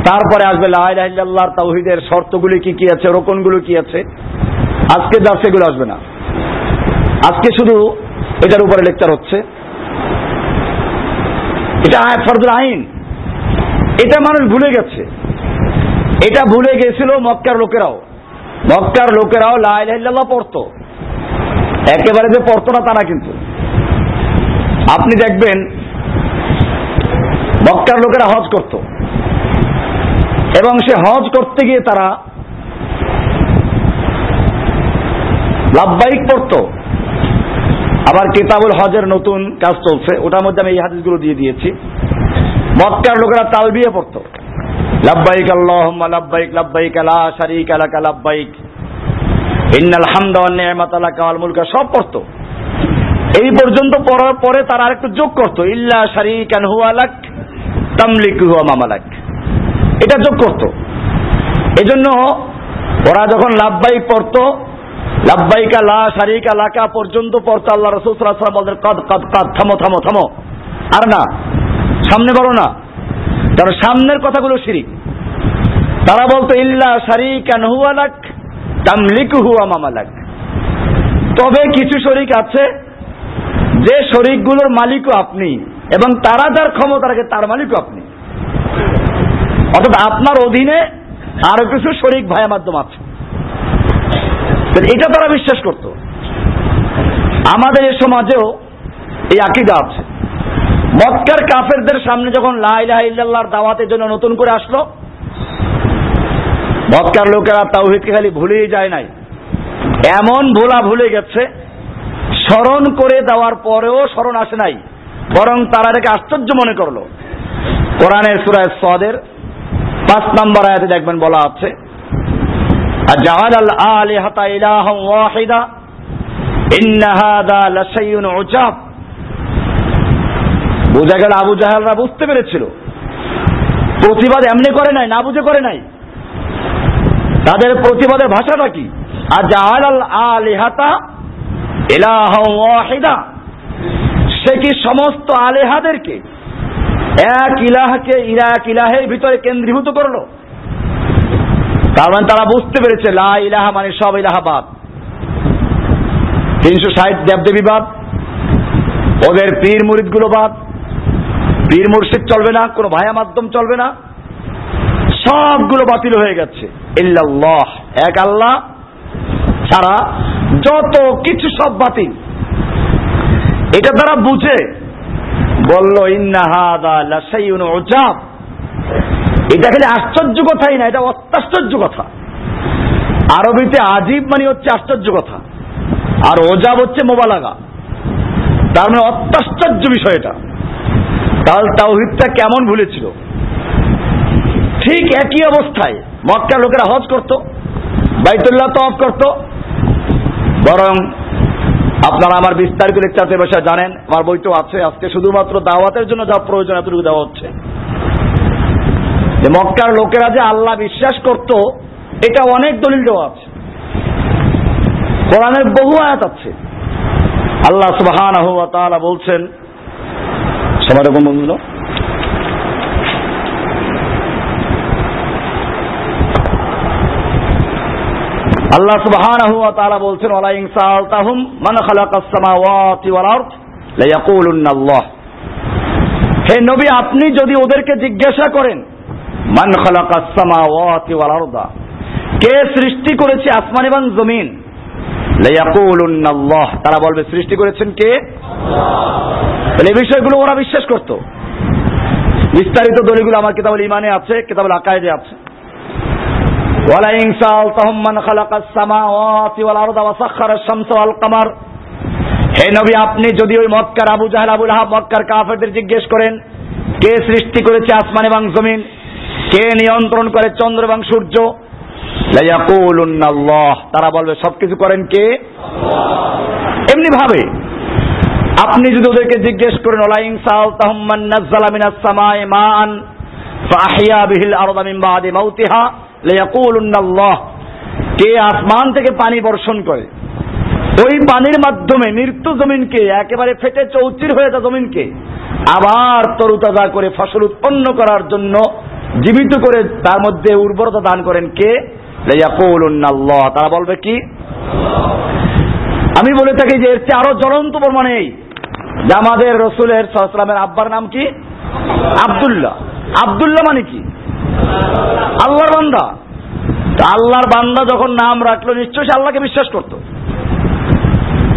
Speaker 1: তারপরে আসবে লাইল্লাহর তাওহিদের শর্তগুলি কি কি আছে, রোকনগুলো কি আছে, আজকে দার্স এগুলো আসবে না। আজকে শুধু এটার উপরে লেকচার হচ্ছে। এটা ফরদুল আইন। এটা মানুষ ভুলে গেছে। এটা ভুলে গেছিল মক্কার লোকেরাও। মক্কার লোকেরাও লাইল্লাহ পড়তো। একেবারে যে পড়তো না তা না কিন্তু। আপনি দেখবেন মক্কার লোকেরা হজ করত। এবং সে হজ করতে গিয়ে তারা লাভবাহিক পড়তো। আবার কিতাবুল হজের নতুন কাজ চলছে। ওটার মধ্যে আমি এই হাদিসগুলো দিয়ে দিয়েছি। মক্কার লোকেরা তালবিয়ে পড়তো। লাব্বাইক আল্লাহুম্মা লাব্বাইক লাব্বাইক লা শারীকা লাকা লাব্বাইক ইন্নাল হামদা ওয়ান নি'মাতা লাকা ওয়াল মুলকা, সব পড়তো। এই পর্যন্ত পড়ার পরে তারা আরেকটু যোগ করতো। ইল্লা শারীকান হুয়া লাক তামলিকু হুয়া মামালাক। এটা যোগ করতো। এজন্য ওরা যখন লাভবাইক পড়তো, লাভবাইকা লা শারিকা লাকা পর্যন্ত পড়তো আল্লাহ রসুল সাল্লাহ বলতেন, কদ কদ কদ, থামো থামো থামো। আর না, সামনে বলো না। কারণ সামনের কথাগুলো শিরিক। তারা বলতো, ইল্লা শারিকা নুয়ালাক তামলিকু হুয়া মামালাক। তবে কিছু শরিক আছে যে শরিকগুলোর মালিকও আপনি, এবং তারা যার ক্ষমতা রাখে, তার মালিকও আপনি। অর্থাৎ আপনার অধীনে আরও কিছু শরিক ভাইয়া মাধ্যম আছে। এটা তারা বিশ্বাস করত। আমাদের এই সমাজেও এই আকিদা আছে। মক্কার কাফেরদের সামনে যখন লাইলাহ ইল্লাল্লাহর দাওয়াতের জন্য নতুন করে আসলো, মক্কার লোকেরা তাওহিদকে খালি ভুলেই যায় নাই। এমন ভোলা ভুলে গেছে স্মরণ করে দেওয়ার পরেও স্মরণ আসে নাই, বরং তারা এটাকে আশ্চর্য মনে করল। কোরআনের সুরায় সদের পাঁচ নম্বর আয়াতে দেখবেন বলা আছে আল আলি হাতা ইলাহ ওয়াহিদা বোঝা গেল আবু জাহালরা বুঝতে পেরেছিল। প্রতিবাদ এমনি করে নাই, না বুঝে করে নাই। তাদের প্রতিবাদের ভাষাটা কি? আর জাহাল আল আলিহাতা ওয়াহিদা। সে কি সমস্ত আলেহাদেরকে এক ইলাহকে ইলাহের ভিতরে কেন্দ্রীভূত করল? তার মানে তারা বুঝতে পেরেছে, লা ইলাহা মানে সব ইলাহাবাদ। তিনশো ষাট দেবদেবী বাদ, ওদের পীর মুরিদগুলো বাদ, পীর মুর্শিদ চলবে না, কোনো ভায়া মাধ্যম চলবে না। সবগুলো বাতিল হয়ে গেছে। ইল্লাল্লাহ, এক আল্লাহ ছাড়া যত কিছু সব বাতিল। এটা তারা বুঝে। বলল, ইন্না হাদা এটা খালি আশ্চর্য কথাই না, এটা অত্যাশ্চর্য কথা। আরবিতে আজিব মানে হচ্ছে আশ্চর্য কথা। আর ওজাব হচ্ছে মোবালাগা। তার মানে অত্যাশ্চর্য বিষয় এটা। তাহলে তাওহিদটা কেমন ভুলেছিল? ঠিক একই অবস্থায় মক্কার লোকেরা হজ করত, বাইতুল্লাহ তফ করত বরং আপনারা আমার বিস্তারিত লেকচারতে বসে জানেন, আমার বইটাও আছে, আজকে শুধুমাত্র দাওয়াতের জন্য যা প্রয়োজন এতটুকু দেওয়া হচ্ছে। যে মক্কার লোকেরা যে আল্লাহ বিশ্বাস করত, এটা অনেক দলিল দেওয়া আছে। কোরআনের বহু আয়াত আছে। আল্লাহ সুবহান বলছেন সবার রকম বন্ধুল আল্লাহ সুবহানাহু ওয়া তাআলা বলছেন, ওয়ালা ইন সাআলতাহুম মান খালাকাস সামাওয়াতি ওয়াল আরদ লায়াকুলুন্না আল্লাহ। হে নবী, আপনি যদি ওদেরকে জিজ্ঞাসা করেন, মান খালাকাস সামাওয়াতি ওয়াল আরদা? কে সৃষ্টি করেছে আসমান এবং জমিন? লায়াকুলুন্না আল্লাহ। তারা বলবে, সৃষ্টি করেছেন কে? তাহলে এই বিষয়গুলো ওরা বিশ্বাস করত। বিস্তারিত দলিলগুলো আমার কিতাবুল ইমানে আছে, কিতাবুল আকায়েদে আছে। ولئن سألتهم من خلق السماوات والأرض وسخر الشمس والقمر হে নবী আপনি যদি ওই মক্কার আবু জাহেল আবুল আহাব মক্কার কাফেরদের জিজ্ঞেস করেন কে সৃষ্টি করেছে আসমান এবং জমিন কে নিয়ন্ত্রণ করে চন্দ্র এবং সূর্য লায়াকুলুন্না আল্লাহ তারা বলবে সবকিছু করেন কে এমনি ভাবে আপনি যদি ওদেরকে জিজ্ঞেস করেন ওলাইন সালতাহুম মান নাযালা মিনাস সামাই মান ফাহিয়া বিহিল আরদা মিন বাদি মাউতিহা কে আসমান থেকে পানি বর্ষণ করে? ওই পানির মাধ্যমে মৃত্যু জমিনকে, একেবারে ফেটে চৌচির হয়ে যা জমিনকে, আবার তরুতাজা করে ফসল উৎপন্ন করার জন্য জীবিত করে তার মধ্যে উর্বরতা দান করেন কে? তারা বলবে কি? আমি বলে থাকি যে এর চেয়ে আরও জ্বলন্ত প্রমাণ এই যে আমাদের রসুলের সালামের আব্বার নাম কি? আব্দুল্লাহ। আব্দুল্লাহ মানে কি? আল্লাহর বান্দা। আল্লাহর বান্দা যখন নাম রাখল, নিশ্চয়ই সে আল্লাহকে বিশ্বাস করত।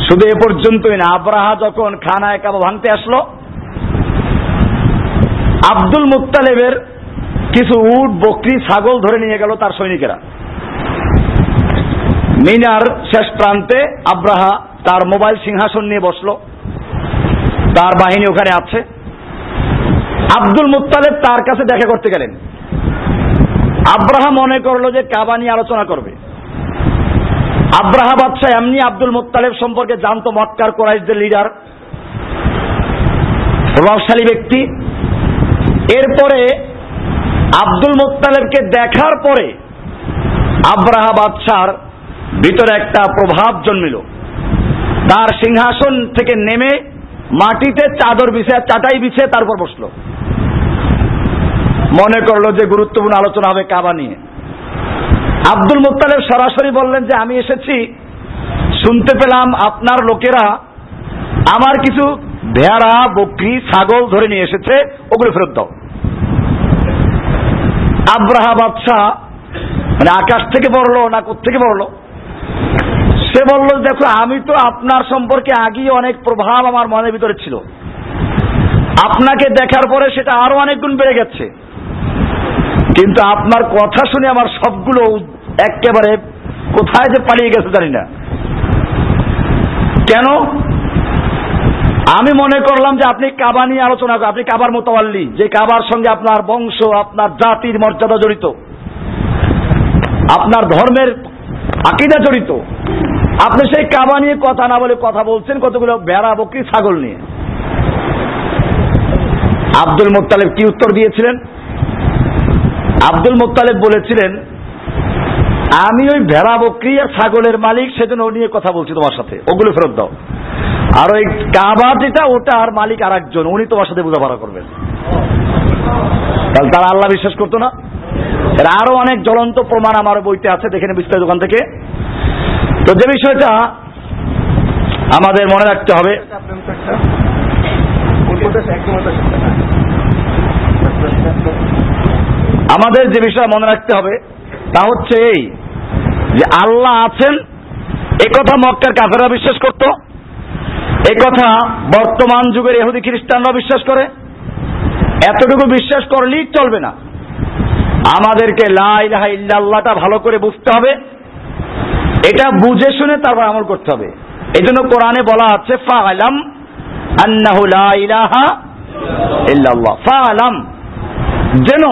Speaker 1: শুধু এ পর্যন্তই না, আব্রাহা যখন খানায় কাবা ভাঙতে আসলো, আব্দুল মুক্তালেবের কিছু উট, বকরি, ছাগল ধরে নিয়ে গেল তার সৈনিকেরা। মিনার শেষ প্রান্তে আব্রাহা তার মোবাইল সিংহাসন নিয়ে বসল। তার বাহিনী ওখানে আছে। আব্দুল মুক্তালেব তার কাছে দেখা করতে গেলেন। আব্রাহা মনে করল যে কাবা নিয়ে আলোচনা করবে। আব্রাহা বাদশাহ এমনি আব্দুল মুত্তালেব সম্পর্কে জানতো মক্কার কোরাইশদের লিডার। প্রভাবশালী ব্যক্তি। এরপরে আব্দুল মোত্তালেবকে দেখার পরে আব্রাহা বাদশার ভিতরে একটা প্রভাব জন্মিল। তার সিংহাসন থেকে নেমে মাটিতে চাদর বিছে চাটাই বিছে তারপর বসল। মনে করল যে গুরুত্বপূর্ণ আলোচনা হবে কাবা নিয়ে। আব্দুল মুত্তালেব সরাসরি বললেন যে, আমি এসেছি, শুনতে পেলাম আপনার লোকেরা আমার কিছু ভেড়া, বকরি, ছাগল ধরে নিয়ে এসেছে, ওগুলো ফেরত দাও। আব্রাহা বাদশাহ মানে আকাশ থেকে পড়ল না থেকে পড়ল? সে বলল, দেখো, আমি তো আপনার সম্পর্কে আগেই অনেক প্রভাব আমার মনের ভিতরে ছিল। আপনাকে দেখার পরে সেটা আরও অনেক গুণ বেড়ে গেছে। কিন্তু আপনার কথা শুনে আমার সবগুলো একেবারে কোথায় যে পালিয়ে গেছে জানি না। কেন? আমি মনে করলাম যে আপনি কাবা নিয়ে আলোচনা করেন, আপনি কাবার মোতাবাল্লি, যে কাবার সঙ্গে আপনার বংশ, আপনার জাতির মর্যাদা জড়িত, আপনার ধর্মের আকিদা জড়িত। আপনি সেই কাবা নিয়ে কথা না বলে কথা বলছেন কতগুলো বেড়া বকরি, ছাগল নিয়ে। আব্দুল মোত্তালেব কি উত্তর দিয়েছিলেন? আব্দুল মোত্তালেব বলেছিলেন, আমি ওই ভেড়া বকরি আর ছাগলের মালিক, সেজন্য ও নিয়ে কথা বলছি তোমার সাথে। ওগুলো ফেরত দাও। আর ওই কাবা যেটা, ওটা আর মালিক আর একজন উনি তোমার সাথে বোঝাপড়া করবেন। তাহলে তারা আল্লাহ বিশ্বাস করতো না। এর আরও অনেক জ্বলন্ত প্রমাণ আমার বইতে আছে, দেখে বিস্তারিত দোকান থেকে। তো যে বিষয়টা আমাদের মনে রাখতে হবে। আমাদের যে বিষয় মনে রাখতে হবে, তা হচ্ছে এই, যে আল্লাহ আছেন, এ কথা মক্কার কাফেরা বিশ্বাস করত, এ কথা বর্তমান যুগের এহুদি খ্রিস্টানরা বিশ্বাস করে, এতটুকু বিশ্বাস করলেই চলবে না। আমাদেরকে লা ইলাহা ইল্লাল্লাহটা ভালো করে বুঝতে হবে, এটা বুঝে শুনে তারপর আমল করতে হবে। এই জন্য কোরআনে বলা আছে ফাআলাম আন্নাহু লা ইলাহা ইল্লাল্লাহ ফাআলাম যেন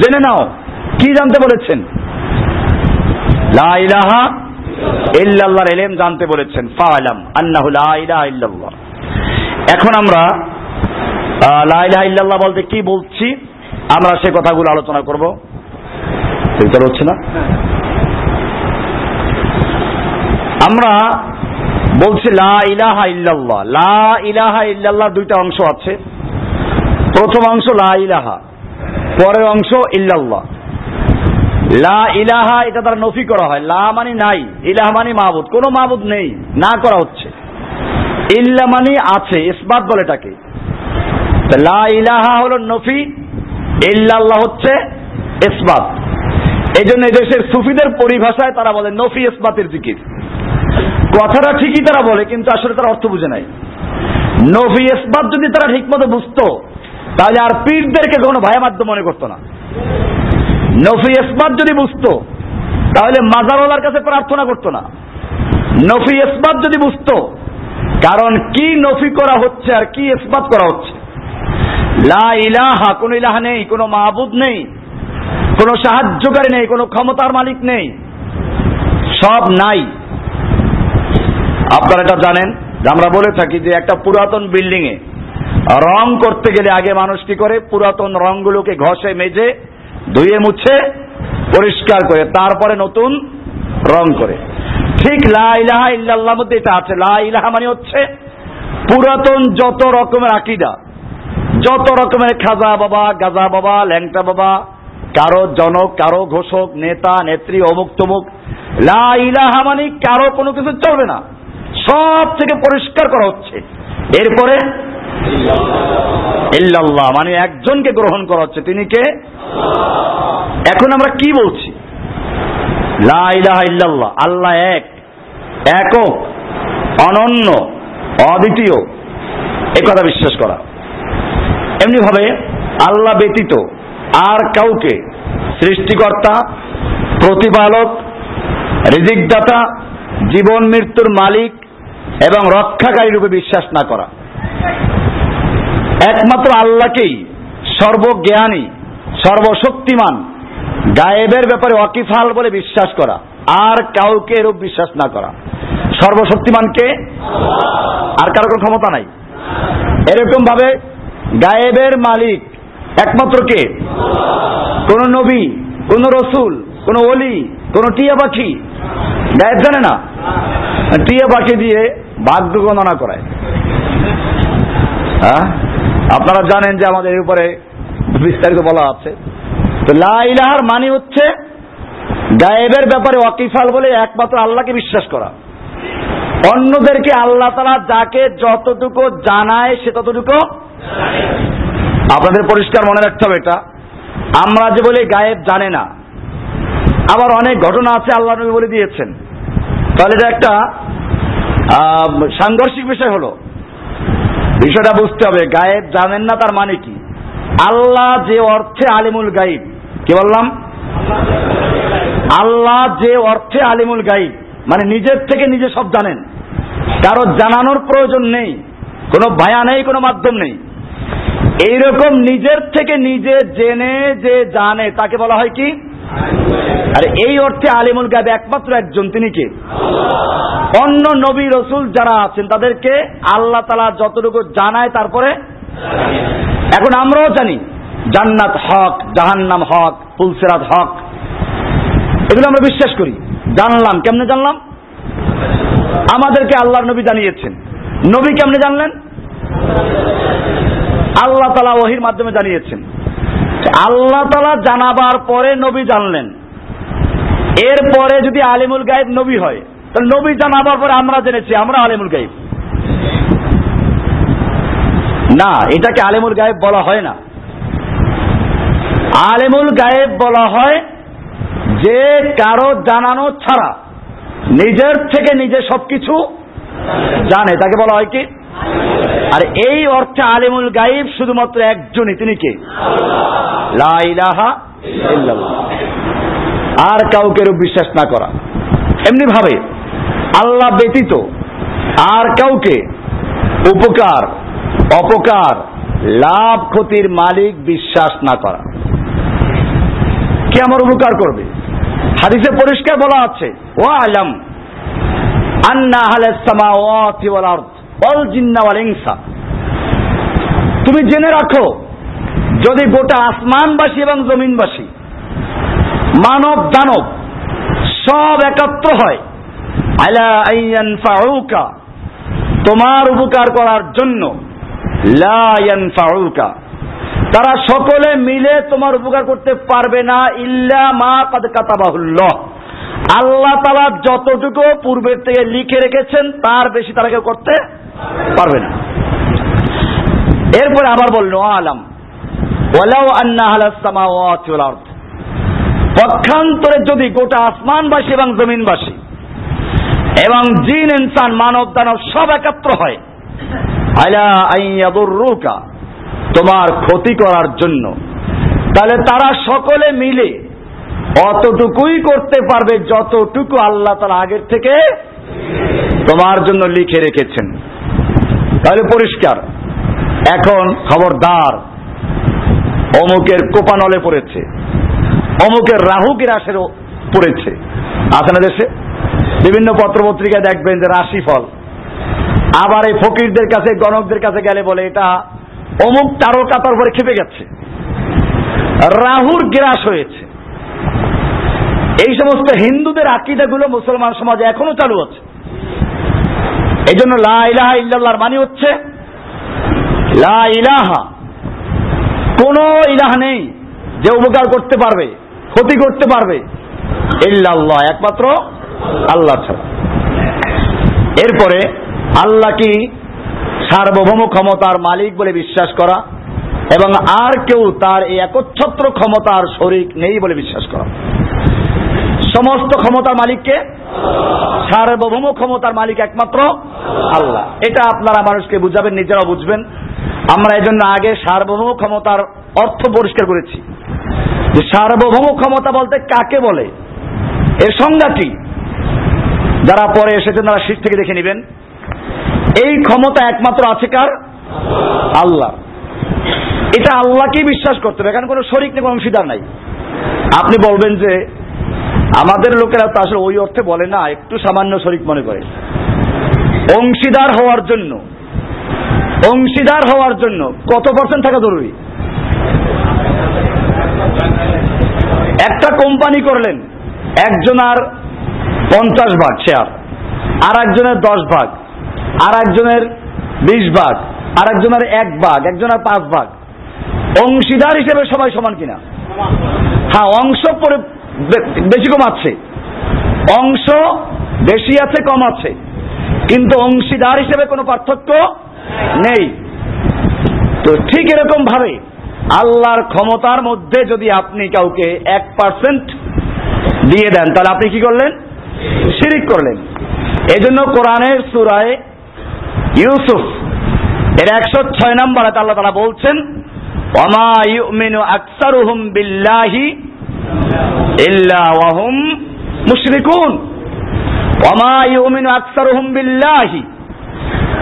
Speaker 1: জেনে নাও, কি জানতে বলেছেন? লা ইলাহা ইলম জানতে বলেছেন। আন্নাহু লা এখন আমরা লা ইলাহা ইল্লাল্লাহ বলতে কি বলছি, আমরা সে কথাগুলো আলোচনা করব। ফিল্টার হচ্ছে না? আমরা বলছি লা ইলাহা ইল্লাল্লাহ। লা ইলাহা ইল্লাল্লাহ দুইটা অংশ আছে। প্রথম অংশ লা ইলাহা। পরের অংশ ইল্লাল্লাহ। লা ইলাহা, এটা দ্বারা নফি করা হয়। লা মানে নাই, ইলাহা মানে মাহবুদ কোনো মাহবুদ নেই, না করা হচ্ছে। ইল্লা মানে আছে, ইসবাত বলে এটাকে। লা ইলাহা হলো নফি, ইল্লাল্লাহ হচ্ছে ইসবাত। এই জন্য দেশের সুফিদের পরিভাষায় তারা বলে নফি ইসবাতের জিকির। কথাটা ঠিকই তারা বলে, কিন্তু আসলে তারা অর্থ বুঝে নাই। নফি ইসবাত যদি তারা ঠিকমতো বুঝতো তাহলে আর পীরদেরকে কোনো ভায়া মাধ্যম মনে করতো না। নফি ইসবাত যদি বুঝতো, তাহলে মাজারওয়ালার কাছে প্রার্থনা করতো না। নফি ইসবাত যদি বুঝতো, কারণ কি নফি করা হচ্ছে আর কি ইসবাত করা হচ্ছে। লা ইলাহা, কোন ইলাহা নেই, কোনো মাহবুদ নেই, কোনো সাহায্যকারী নেই, কোনো ক্ষমতার মালিক নেই, সব নাই। আপনারা এটা জানেন, আমরা বলে থাকি যে একটা পুরাতন বিল্ডিং এ রং করতে গেলে আগে মানুষ কি করে? পুরাতন রংগুলোকে ঘষে, মেজে, ধুয়ে, মুছে, পরিষ্কার করে, তারপরে নতুন রং করে। ঠিক লা ইলাহা ইল্লাল্লাহ মধ্যে এটা আছে। লা ইলাহা মানে হচ্ছে পুরাতন যত রকমের আকিদা, যত রকমের খাজা বাবা, গাজা বাবা, ল্যাংটা বাবা, কারও জনক, কারও ঘোষক, নেতা, নেত্রী, অমুক তমুক, লা ইলাহা মানে কারও কোনো কিছু চলবে না। সব থেকে পরিষ্কার করা হচ্ছে। এরপরে ইল্লাল্লাহ মানে একজনকে গ্রহণ করা হচ্ছে। তিনি কে? এখন আমরা কি বলছি? লা ইলাহা ইল্লাল্লাহ, আল্লাহ এক, একক, অনন্য, অদ্বিতীয়, এ কথা বিশ্বাস করা। এমনি ভাবে আল্লাহ ব্যতীত আর কাউকে সৃষ্টিকর্তা, প্রতিপালক, রিজিকদাতা, জীবন মৃত্যুর মালিক এবং রক্ষাকারী রূপে বিশ্বাস না করা। একমাত্র আল্লাহকেই সর্বজ্ঞানী, সর্বশক্তিমান, গায়েবের ব্যাপারে অকিফাল বলে বিশ্বাস করা, আর কাউকে এরূপ বিশ্বাস না করা। সর্বশক্তিমানকে আর কারও কোনো ক্ষমতা নাই। এরকম ভাবে গায়েবের মালিক একমাত্র কে? কোন নবী, কোন রসুল, কোন অলি কোন টিয়া পাখি। গায়েব জানে না? টিয়া পাখি দিয়ে ভাগ্য গণনা করায়। হ্যাঁ? আপনারা জানেন যে আমাদের উপরে বিস্তারিত বলা আছে। তো লাইলাহার মানে হচ্ছে গায়েবের ব্যাপারে অকিফাল বলে একমাত্র আল্লাহকে বিশ্বাস করা। অন্যদেরকে আল্লাহ তারা যাকে যতটুকু জানায় সে ততটুকু আপনাদের পরিষ্কার মনে রাখতে হবে এটা। আমরা যে বলি গায়েব জানে না। আবার অনেক ঘটনা আছে আল্লাহ নবী বলে দিয়েছেন। তাহলে এটা একটা সাংঘর্ষিক বিষয় হলো। বিষয়টা বুঝতে হবে, গায়েব জানেন না তার মানে কি? আল্লাহ যে অর্থে আলিমুল গাইব কি বললাম? আল্লাহ যে অর্থে আলিমুল গাইব মানে নিজের থেকে নিজে সব জানেন। কারও জানানোর প্রয়োজন নেই, কোনো ভায়া নেই, কোনো মাধ্যম নেই। এইরকম নিজের থেকে নিজে জেনে যে জানে, তাকে বলা হয় কি? আর এই অর্থে আলিমুল গায়েব একমাত্র একজন, তিনি কে? অন্য নবী রসুল যারা আছেন, তাদেরকে আল্লাহ তালা যতটুকু জানায় তারপরে? এখন আমরাও জানি, জান্নাত হক, জাহান্নাম হক, ফুলসেরাত হক। এগুলো আমরা বিশ্বাস করি। জানলাম, কেমনে জানলাম? আমাদেরকে আল্লাহর নবী জানিয়েছেন। নবী কেমনে জানলেন? আল্লাহ তালা ওহির মাধ্যমে জানিয়েছেন। আল্লাহ তালা জানাবার পরে নবী জানলেন। এরপরে যদি আলিমুল গাইব নবী হয়, তাহলে নবী জানাবার পরে আমরা জেনেছি, আমরা আলিমুল গাইব না, এটাকে আলিমুল গায়েব বলা হয় না। আলিমুল গায়েব বলা হয় যে কারও জানানো ছাড়া নিজের থেকে নিজে সবকিছু জানে। তাকে বলা হয় কি? আর এই অর্থে আলিমুল গাইব শুধুমাত্র একজনই, তিনি কে? আর কাউকে বিশ্বাস না করা। এমনি ভাবে আল্লাহ ব্যতীত আর কাউকে উপকার, অপকার, লাভ, ক্ষতির মালিক বিশ্বাস না করা। কে আমার উপকার করবে? হাদিসে পরিষ্কার বলা আছে ও আলম আন্না আহলে সামাওয়াতি ওয়াল আরদ। ওয়াল জিন্না ওয়াল ইনসা। তুমি জেনে রাখো, যদি গোটা আসমানবাসী এবং জমিনবাসী মানব দানব সব একত্র হয়, আলা আইয়ান ফাউকা তোমার উপকার করার জন্য লা ইয়ানফাউকা। তারা সকলে মিলে তোমার উপকার করতে পারবে না ইল্লা মা কাদ কাতাবাহুল্লাহ। আল্লাহ তালা যতটুকু পূর্বের থেকে লিখে রেখেছেন, তার বেশি তারা কেউ করতে পারবে না। এরপরে আবার বলল আলাম, ওয়ালাউ আন্না আলাস সামাওয়াতি ওয়াল আরদ। পক্ষান্তরে যদি গোটা আসমানবাসী এবং জমিনবাসী এবং জিন, ইনসান, মানব, দানব সব একাত্র হয়, আলা আইয়াদুররুকা তোমার ক্ষতি করার জন্য, তাহলে তারা সকলে মিলে অতটুকুই করতে পারবে যতটুকু আল্লাহ তালা আগের থেকে তোমার জন্য লিখে রেখেছেন। তাহলে পরিষ্কার। এখন খবরদার। অমুকের কোপানলে পড়েছে। অমুকের রাহু কিরাসেরও পড়েছে। আছে না দেশে? বিভিন্ন পত্রপত্রিকায় দেখবেন যে রাশিফল। আবার এই ফকিরদের কাছে, গণকদের কাছে গেলে বলে, এটা অমুক তারকা তার উপরে খেপে গেছে। রাহুর গ্রাস হয়েছে। এই সমস্ত হিন্দুদের আকিদাগুলো মুসলমান সমাজে এখনও চালু আছে। এই জন্য লা ইলাহা ইল্লাল্লাহর মানে হচ্ছে, লা ইলাহা। কোন ইলাহা নেই যে উপকার করতে পারবে, ক্ষতি করতে পারবে। ইল্লাল্লাহ, একমাত্র আল্লাহ ছাড়া। এরপরে আল্লাহ কি সার্বভৌম ক্ষমতার মালিক বলে বিশ্বাস করা এবং আর কেউ তার এই একচ্ছত্র ক্ষমতার শরিক নেই বলে বিশ্বাস করা। সমস্ত ক্ষমতার মালিককে? সার্বভৌম ক্ষমতার মালিক একমাত্র আল্লাহ। এটা আপনারা মানুষকে বুঝাবেন, নিজেরাও বুঝবেন। আমরা এজন্য আগে সার্বভৌম ক্ষমতার অর্থ পরিষ্কার করেছি। যে সার্বভৌম ক্ষমতা বলতে কাকে বলে? এর সংজ্ঞা কি? যারা পরে এসেছেন তারা শীত থেকে দেখে নেবেন। এই ক্ষমতা একমাত্র আছে কার? আল্লাহ। এটা আল্লাহকেই বিশ্বাস করতে হবে। এখানে কোনো শরিক নেই, কোনো অংশীদার নাই। আপনি বলবেন যে আমাদের লোকেরা তো আসলে ওই অর্থে বলে না, একটু সামান্য শরিক মনে করে। অংশীদার হওয়ার জন্য, অংশীদার হওয়ার জন্য কত পার্সেন্ট থাকা জরুরি? একটা কোম্পানি করলেন, একজনের পঞ্চাশ ভাগ শেয়ার আর একজনের দশ ভাগ আর একজনের বিশ ভাগ আর একজনের এক ভাগ, একজনের পাঁচ ভাগ। অংশীদার হিসেবে সবাই সমান কিনা? হ্যাঁ অংশ বেশি কম আছে অংশ বেশি আছে, কম আছে। কিন্তু অংশীদার হিসেবে কোনো পার্থক্য নেই। তো ঠিক এরকম ভাবে আল্লাহর ক্ষমতার মধ্যে যদি আপনি কাউকে এক পার্সেন্ট দিয়ে দেন, তাহলে আপনি কি করলেন? শিরিক করলেন। এজন্য কোরআনের সুরায় ইউসুফ, এর একশো ছয় নম্বর আল্লাহ তারা বলছেন, ওমা ইউমিনু আকসারুহুম বিল্লাহি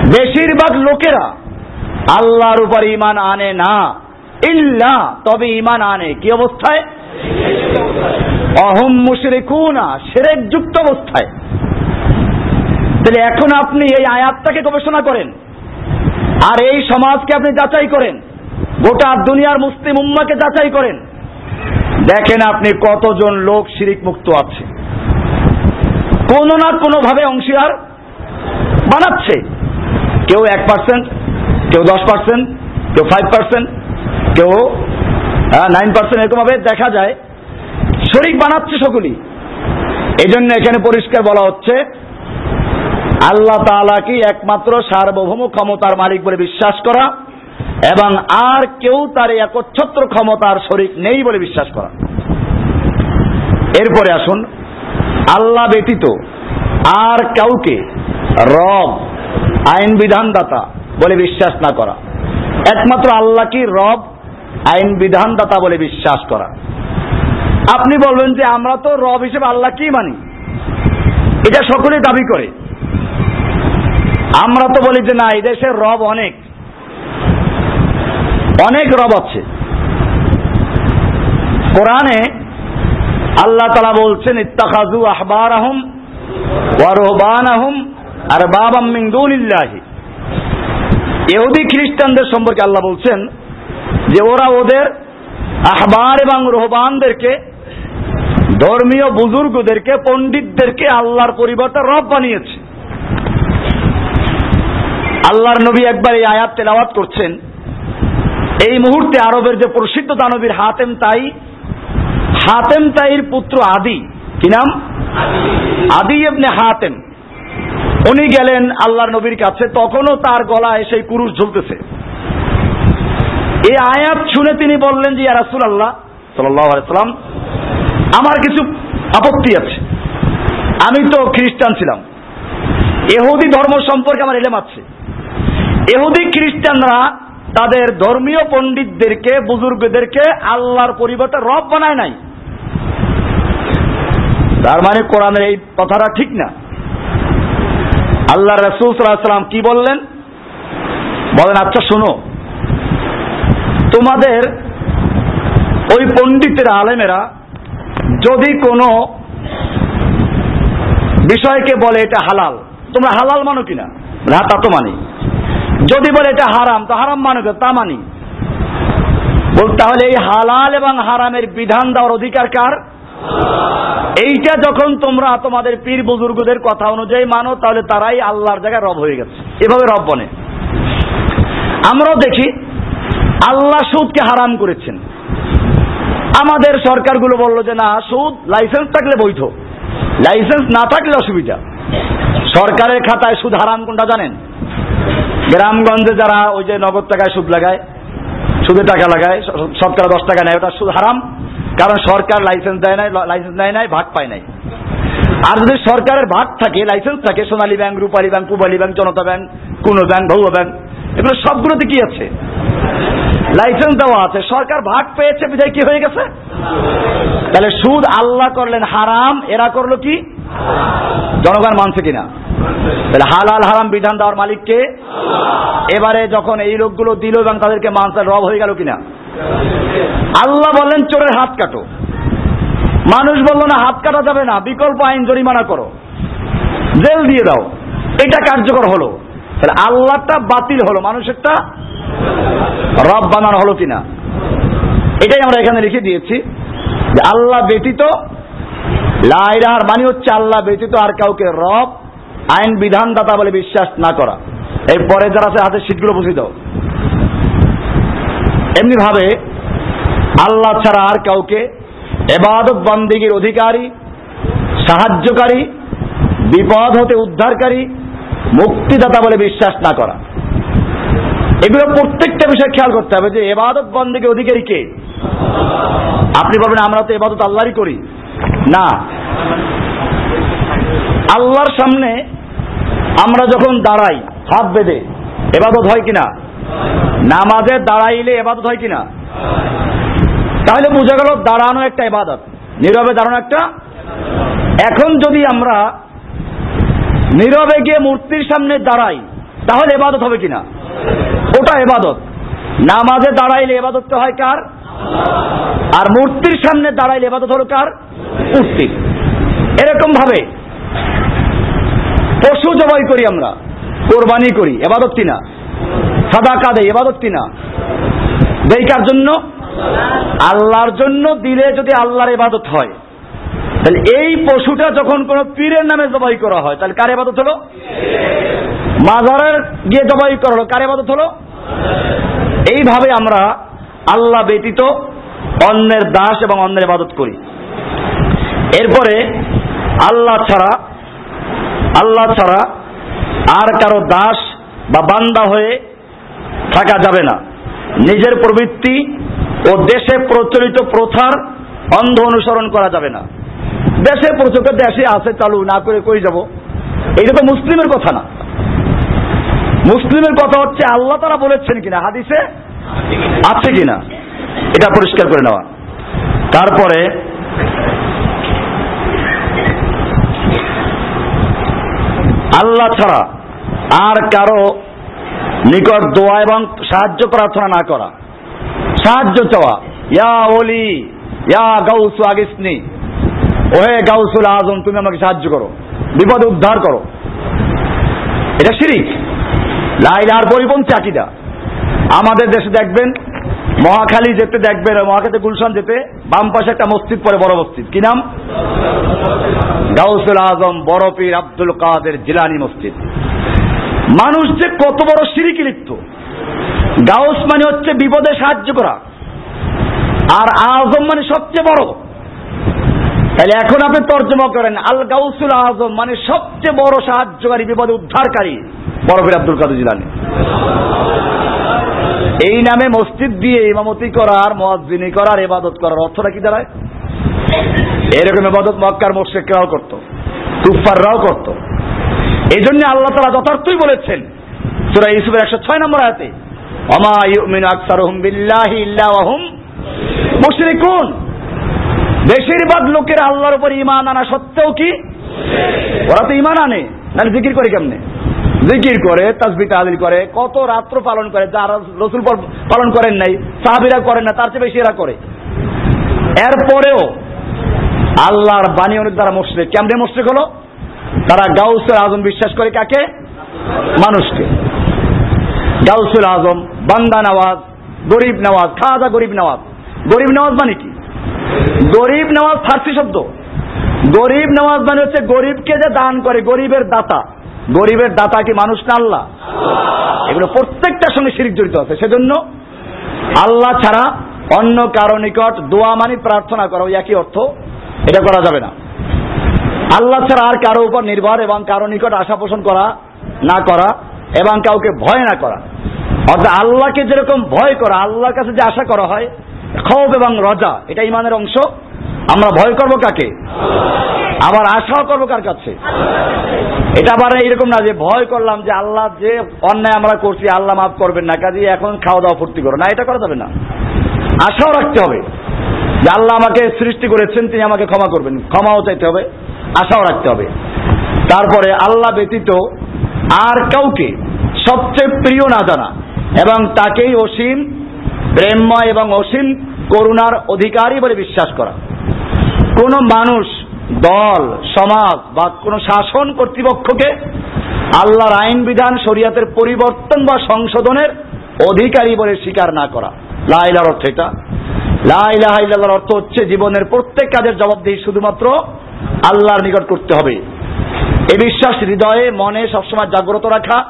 Speaker 1: বেশিরভাগ লোকেরা আল্লাহর উপর ইমান আনে না। ইল্লা, তবে ইমান আনে। কি অবস্থায়? অহম মুশরিকুনা সেরেক যুক্ত অবস্থায়। তাহলে এখন আপনি এই আয়াতটাকে গবেষণা করেন। আর এই সমাজকে আপনি যাচাই করেন। গোটা দুনিয়ার মুসলিম উম্মাকে যাচাই করেন। দেখেন আপনি কতজন লোক শিরিক মুক্ত আছে। কোনো না কোনো ভাবে অংশীদার বানাচ্ছে। কেউ এক পার্সেন্ট কেউ দশ পার্সেন্ট কেউ ফাইভ পার্সেন্ট কেউ নাইন পার্সেন্ট এরকম ভাবে দেখা যায়। শরিক বানাচ্ছে সকলেই। এই জন্য এখানে পরিষ্কার বলা হচ্ছে, আল্লাহ তালাকে একমাত্র সার্বভৌম ক্ষমতার মালিক বলে বিশ্বাস করা এবং আর কেউ তার একচ্ছত্র ক্ষমতার শরিক নেই বলে বিশ্বাস করা। এরপরে আসুন, আল্লাহ ব্যতীত আর কাউকে রব আইন বিধানদাতা বলে বিশ্বাস না করা। একমাত্র আল্লাহ কি রব আইন বিধানদাতা বলে বিশ্বাস করা। আপনি বলবেন যে আমরা তো রব হিসেবে আল্লাহকেই মানি। এটা সকলে দাবি করে। আমরা তো বলি যে না, এই দেশের রব অনেক। অনেক রব আছে। কোরআনে আল্লাহ তালা বলছেন ইত্তাখাজু আহবার আহম ওয়ারহবান আহম আর বাবা বাবাম মিংদুলিল্লাহি এহুদি খ্রিস্টানদের সম্পর্কে আল্লাহ বলছেন যে ওরা ওদের আহবার এবং রোহবানদেরকে, ধর্মীয় বুজুর্গদেরকে, পণ্ডিতদেরকে আল্লাহর পরিবর্তে রব বানিয়েছে। আল্লাহর নবী একবার এই আয়াত তেলাওয়াত করছেন এই মুহূর্তে আরবের যে প্রসিদ্ধ দানবীর হাতেম তাই, হাতেম তাইর পুত্র আদি, কি নাম? আদি ইবনে হাতেম। উনি গেলেন আল্লাহর নবীর কাছে, তখনও তার গলায় সেই কুরুশ ঝুলতেছে। এই আয়াত শুনে তিনি বললেন যে রাসুল আল্লাহ সাল্লাম, আমার কিছু আপত্তি আছে। আমি তো খ্রিস্টান ছিলাম। এহুদি ধর্ম সম্পর্কে আমার এলেম আছে। এহুদি খ্রিস্টানরা তাদের ধর্মীয় পণ্ডিতদেরকে, বুজুর্গদেরকে আল্লাহর পরিবর্তে রব বানায় নাই। তার মানে কোরআনের এই কথাটা ঠিক না। আল্লাহ রসুল সাল্লাম কি বললেন? বলেন আচ্ছা শোনো। তোমাদের ওই পণ্ডিতের আলেমেরা যদি কোনো বিষয়কে বলে এটা হালাল, তোমরা হালাল মানো কিনা? হ্যাঁ তা তো মানি যদি বলে এটা হারাম, তো হারাম মানো তা মানি। তাহলে এই হালাল এবং হারামের বিধান দেওয়ার অধিকার কার? এইটা যখন তোমরা তোমাদের পীর বুজুর্গদের কথা অনুযায়ী মানো, তাহলে তারাই আল্লাহর জায়গায় রব হয়ে গেছে। এভাবে রব বনে আমরাও দেখি, আল্লাহ সুদকে হারাম করেছেন। আমাদের সরকারগুলো বলল যে, না, সুদ লাইসেন্স থাকলে বৈধ। লাইসেন্স না থাকলে অসুবিধা। সরকারের খাতায় সুদ হারাম কোনটা জানেন? গ্রামগঞ্জে যারা ওই যে নগদ টাকায় সুদ লাগায় সুদে টাকা লাগায় শতকরা দশ টাকা নেয়, ওটা সুদ হারাম, কারণ সরকার লাইসেন্স দেয় নাই লাইসেন্স নেয় নাই, ভাগ পায় নাই। আর যদি সরকারের ভাগ থাকে লাইসেন্স থাকে, Sonali bank, Rupali bank, Pubali bank, Janata bank, কোনো ব্যাংক ভৌয়া ব্যাংক, এগুলো সবগুলোতে কি আছে? লাইসেন্স দেওয়া আছে, সরকার ভাগ পেয়েছে, বিধায় কি হয়ে গেছে? তাহলে সুদ আল্লাহ করলেন হারাম, এরা করল কি? জনগণ মানছে কিনা? তাহলে হালাল হারাম বিধান দেওয়ার মালিককে এবারে যখন এই লোকগুলো দিল এবং তাদেরকে মানসার রব হয়ে গেল কিনা? আল্লাহ বললেন, চোরের হাত কাটো। মানুষ বলল, না, হাত কাটা যাবে না। বিকল্প আইন জরিমানা করো। জেল দিয়ে দাও। এটা কার্যকর হলো। তাহলে আল্লাহটা বাতিল হলো। মানুষেরটা রব বানানো হলো কিনা? এটাই আমরা এখানে লিখে দিয়েছি যে আল্লাহ ব্যতীত লাইরাহার মানে হচ্ছে আল্লাহ ব্যতীত আর কাউকে রব আইন বিধানদাতা বলে বিশ্বাস না করা। এই পরে যারা আছে, হাতের সিটগুলো বুঝিয়ে দাও। এমনি ভাবে আল্লাহ ছাড়া আর কাউকে এবাদত বন্দিগির অধিকারী, সাহায্যকারী, বিপদ হতে উদ্ধারকারী, মুক্তিদাতা বলে বিশ্বাস না করা। এগুলো প্রত্যেকটা বিষয় খেয়াল করতে হবে যে এবাদত বন্দিকে অধিকারী কে? আপনি বলবেন, আমরা তো এবাদত আল্লাহরই করি। না। আল্লাহর সামনে আমরা যখন দাঁড়াই, হাত বেঁধে, এবাদত হয় কিনা? নামাজে দাঁড়াইলে এবাদত হয় কিনা? তাহলে বোঝা গেল দাঁড়ানো একটা এবাদত, নীরবে দাঁড়ানো একটা এখন যদি আমরা নীরবে গিয়ে মূর্তির সামনে দাঁড়াই, তাহলে এবাদত হবে কিনা? ওটা এবাদত। নামাজে দাঁড়াইলে এবাদতটা হয় কার? আর মূর্তির সামনে দাঁড়াইলে এবাদত হলো কার? মূর্তির এরকম ভাবে পশু জবাই করি আমরা, কোরবানি করি, এবাদত কিনা? সাদা কাদে এবাদত কিনা? দেই কার জন্য? আল্লাহর জন্য দিলে যদি আল্লাহর এবাদত হয়, তাহলে এই পশুটা যখন কোন পীরের নামে জবাই করা হয়, তাহলে কার এবাদত হলো? মাজারের গিয়ে জবাই করা হলো, কার এবাদত হলো? এইভাবে আমরা আল্লাহ ব্যতীত অন্যের দাস এবং অন্যের ইবাদত করি। এরপরে আল্লাহ ছাড়া আল্লাহ ছাড়া আর কারও দাস বা বান্দা হয়ে থাকা যাবে না। নিজের প্রবৃত্তি ও দেশে প্রচলিত প্রথার অন্ধ অনুসরণ করা যাবে না। দেশে প্রচলিত, দেশে আছে, চালু, না করে কই যাব? এটা তো মুসলিমের কথা না। মুসলিমের কথা হচ্ছে আল্লাহ তারা বলেছেন কিনা, হাদিসে আছে কিনা? এটা পরিষ্কার করে নেওয়া। তারপরে আল্লাহ ছাড়া আর কারও নিকট দোয়া এবং সাহায্য প্রার্থনা না করা। সাহায্য চাওয়া। ইয়া ওলি, ইয়া গাউসু আগিসনি। ওহে গাউসুল আজম, তুমি আমাকে সাহায্য করো। বিপদ উদ্ধার করো। এটা শিরিক। লাইলার পরিপন্থী আকিদা। আমাদের দেশে দেখবেন মহাখালী যেতে দেখবেন মহাখালী গুলশান যেতে, বাম পাশে একটা মসজিদ পরে বড় মসজিদ। কি নাম? গাউসুল আজম বড় পীর আব্দুল কাদের জিলানি মসজিদ। মানুষ যে কত বড় সিরিকি লিপ্ত। গাউস মানে হচ্ছে বিপদে সাহায্য করা। আর আজম মানে সবচেয়ে বড়। তাহলে এখন আপনি তর্জমা করেন, আল গাউসুল আজম মানে সবচেয়ে বড় সাহায্যকারী, বিপদে উদ্ধারকারী বড় ফির আব্দুল কাদের জিলানি। এই নামে মসজিদ দিয়ে ইমামতি করার মহাজিনী করার এবাদত করার অর্থটা কি দাঁড়ায়? এরকম এবাদত মক্কার মোশেকরাও করত কুফাররাও করত। এই জন্য আল্লাহ তালা যথার্থই বলেছেন, সুরা ইসুফের একশো ছয় নম্বর আয়াতে অমা ইউমিন আকসারুহুম বিল্লাহি ইল্লা ওয়াহুম মুশরিকুন। বেশিরভাগ লোকের আল্লাহর উপর ইমান আনা সত্ত্বেও কি? ওরা তো ইমান আনে না জিকির করে কেমনে? জিকির করে, তাসবি তাহলিল করে, কত রাত্র পালন করে যারা রসুল পালন করেন নাই, সাহাবিরা করেন না, তার চেয়ে বেশি এরা করে। এরপরেও আল্লাহর বাণী অনেক দ্বারা মুশরিক, কেমনে মুশরিক হলো? তারা গাউসুল আজম বিশ্বাস করে কাকে? মানুষকে। গাউসুল আজম, বান্দা নওয়াজ, গরিব নওয়াজ, খাজা গরিব নওয়াজ। গরিব নওয়াজ মানে কি? গরিব নওয়াজ ফার্সি শব্দ। গরিব নওয়াজ মানে হচ্ছে গরিবকে যে দান করে, গরিবের দাতা। গরিবের দাতা কি মানুষ না আল্লাহ? এগুলো প্রত্যেকটার সঙ্গে শিরিক জড়িত আছে সেজন্য আল্লাহ ছাড়া অন্য কারও নিকট দোয়া মানি প্রার্থনা করা ওই একই অর্থ এটা করা যাবে না। আল্লাহ ছাড়া আর কারও উপর নির্ভর এবং কারও নিকট আশা পোষণ করা না করা এবং কাউকে ভয় না করা। অর্থাৎ আল্লাহকে যেরকম ভয় করা আল্লাহর কাছে যে আশা করা হয় ক্ষোভ এবং রজা, এটা ইমানের অংশ। আমরা ভয় করব কাকে? আবার আশাও করব কার কাছে? এটা আবার এরকম না যে ভয় করলাম যে আল্লাহ যে অন্যায় আমরা করছি, আল্লাহ মাফ করবেন না কাজে এখন খাওয়া দাওয়া ফুর্তি করো। না, এটা করা যাবে না। আশাও রাখতে হবে যে আল্লাহ আমাকে সৃষ্টি করেছেন, তিনি আমাকে ক্ষমা করবেন। ক্ষমাও চাইতে হবে, আশাও রাখতে হবে। তারপরে আল্লাহ ব্যতীত আর কাউকে সবচেয়ে প্রিয় না জানা এবং তাকেই অসীম প্রেমময় এবং অসীম করুণার অধিকারী বলে বিশ্বাস করা। কোন মানুষ, দল, সমাজ বা কোন শাসন কর্তৃপক্ষকে আল্লাহর আইন, বিধান, শরিয়াতের পরিবর্তন বা সংশোধনের অধিকারী বলে স্বীকার না করা। লাইলার অর্থ এটা। লাইলাহাইল্লার অর্থ হচ্ছে জীবনের প্রত্যেক কাজের জবাবদিহি শুধুমাত্র আল্লাহর নিকট করতে হবে। এ বিশ্বাস হৃদয়ে, মনে সবসময় জাগ্রত রাখা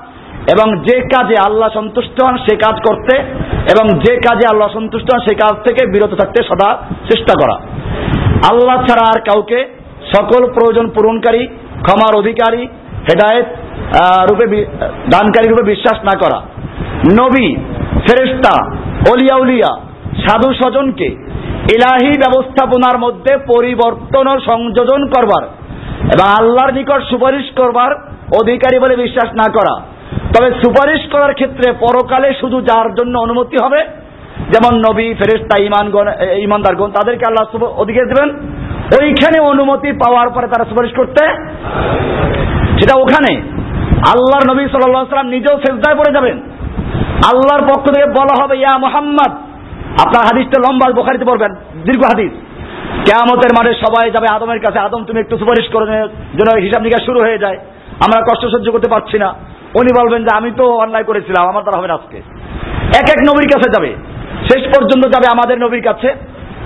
Speaker 1: এবং যে কাজে আল্লাহ সন্তুষ্ট হন, সে কাজ করতে এবং যে কাজে আল্লাহ সন্তুষ্ট হন, সে কাজ থেকে বিরত থাকতে সদা চেষ্টা করা। আল্লাহ ছাড়া আর কাউকে সকল প্রয়োজন পূরণকারী, ক্ষমার অধিকারী, হেদায়েত রূপে দানকারী রূপে বিশ্বাস না করা। নবী ফেরেস্তা অলিয়া উলিয়া, সাধু স্বজনকে ইলাহি ব্যবস্থাপনার মধ্যে পরিবর্তন ও সংযোজন করবার এবং আল্লাহর নিকট সুপারিশ করবার অধিকারী বলে বিশ্বাস না করা। তবে সুপারিশ করার ক্ষেত্রে পরকালে শুধু যার জন্য অনুমতি হবে, যেমন নবী ফেরেস্তা ইমানগণ ইমানদারগণ তাদেরকে আল্লাহ অধিকার দেবেন। ওইখানে অনুমতি পাওয়ার পরে তারা সুপারিশ করতে সেটা ওখানে। আল্লাহর নবী সাল্লাম নিজেও সেজদায় পড়ে যাবেন। আল্লাহর পক্ষ থেকে বলা হবে, ইয়া মোহাম্মদ! আপনার হাদিসটা লম্বা বোখারিতে পড়বেন, দীর্ঘ হাদিস। কেয়ামতের মাঠে সবাই যাবে আদমের কাছে, আদম, তুমি একটু সুপারিশ করে যেন হিসাব নিকাশ শুরু হয়ে যায়। আমরা কষ্ট সহ্য করতে পারছি না। উনি বলবেন যে, আমি তো অন্যায় করেছিলাম, আমার দ্বারা হবে না আজকে। এক এক নবীর কাছে যাবে। শেষ পর্যন্ত যাবে আমাদের নবীর কাছে।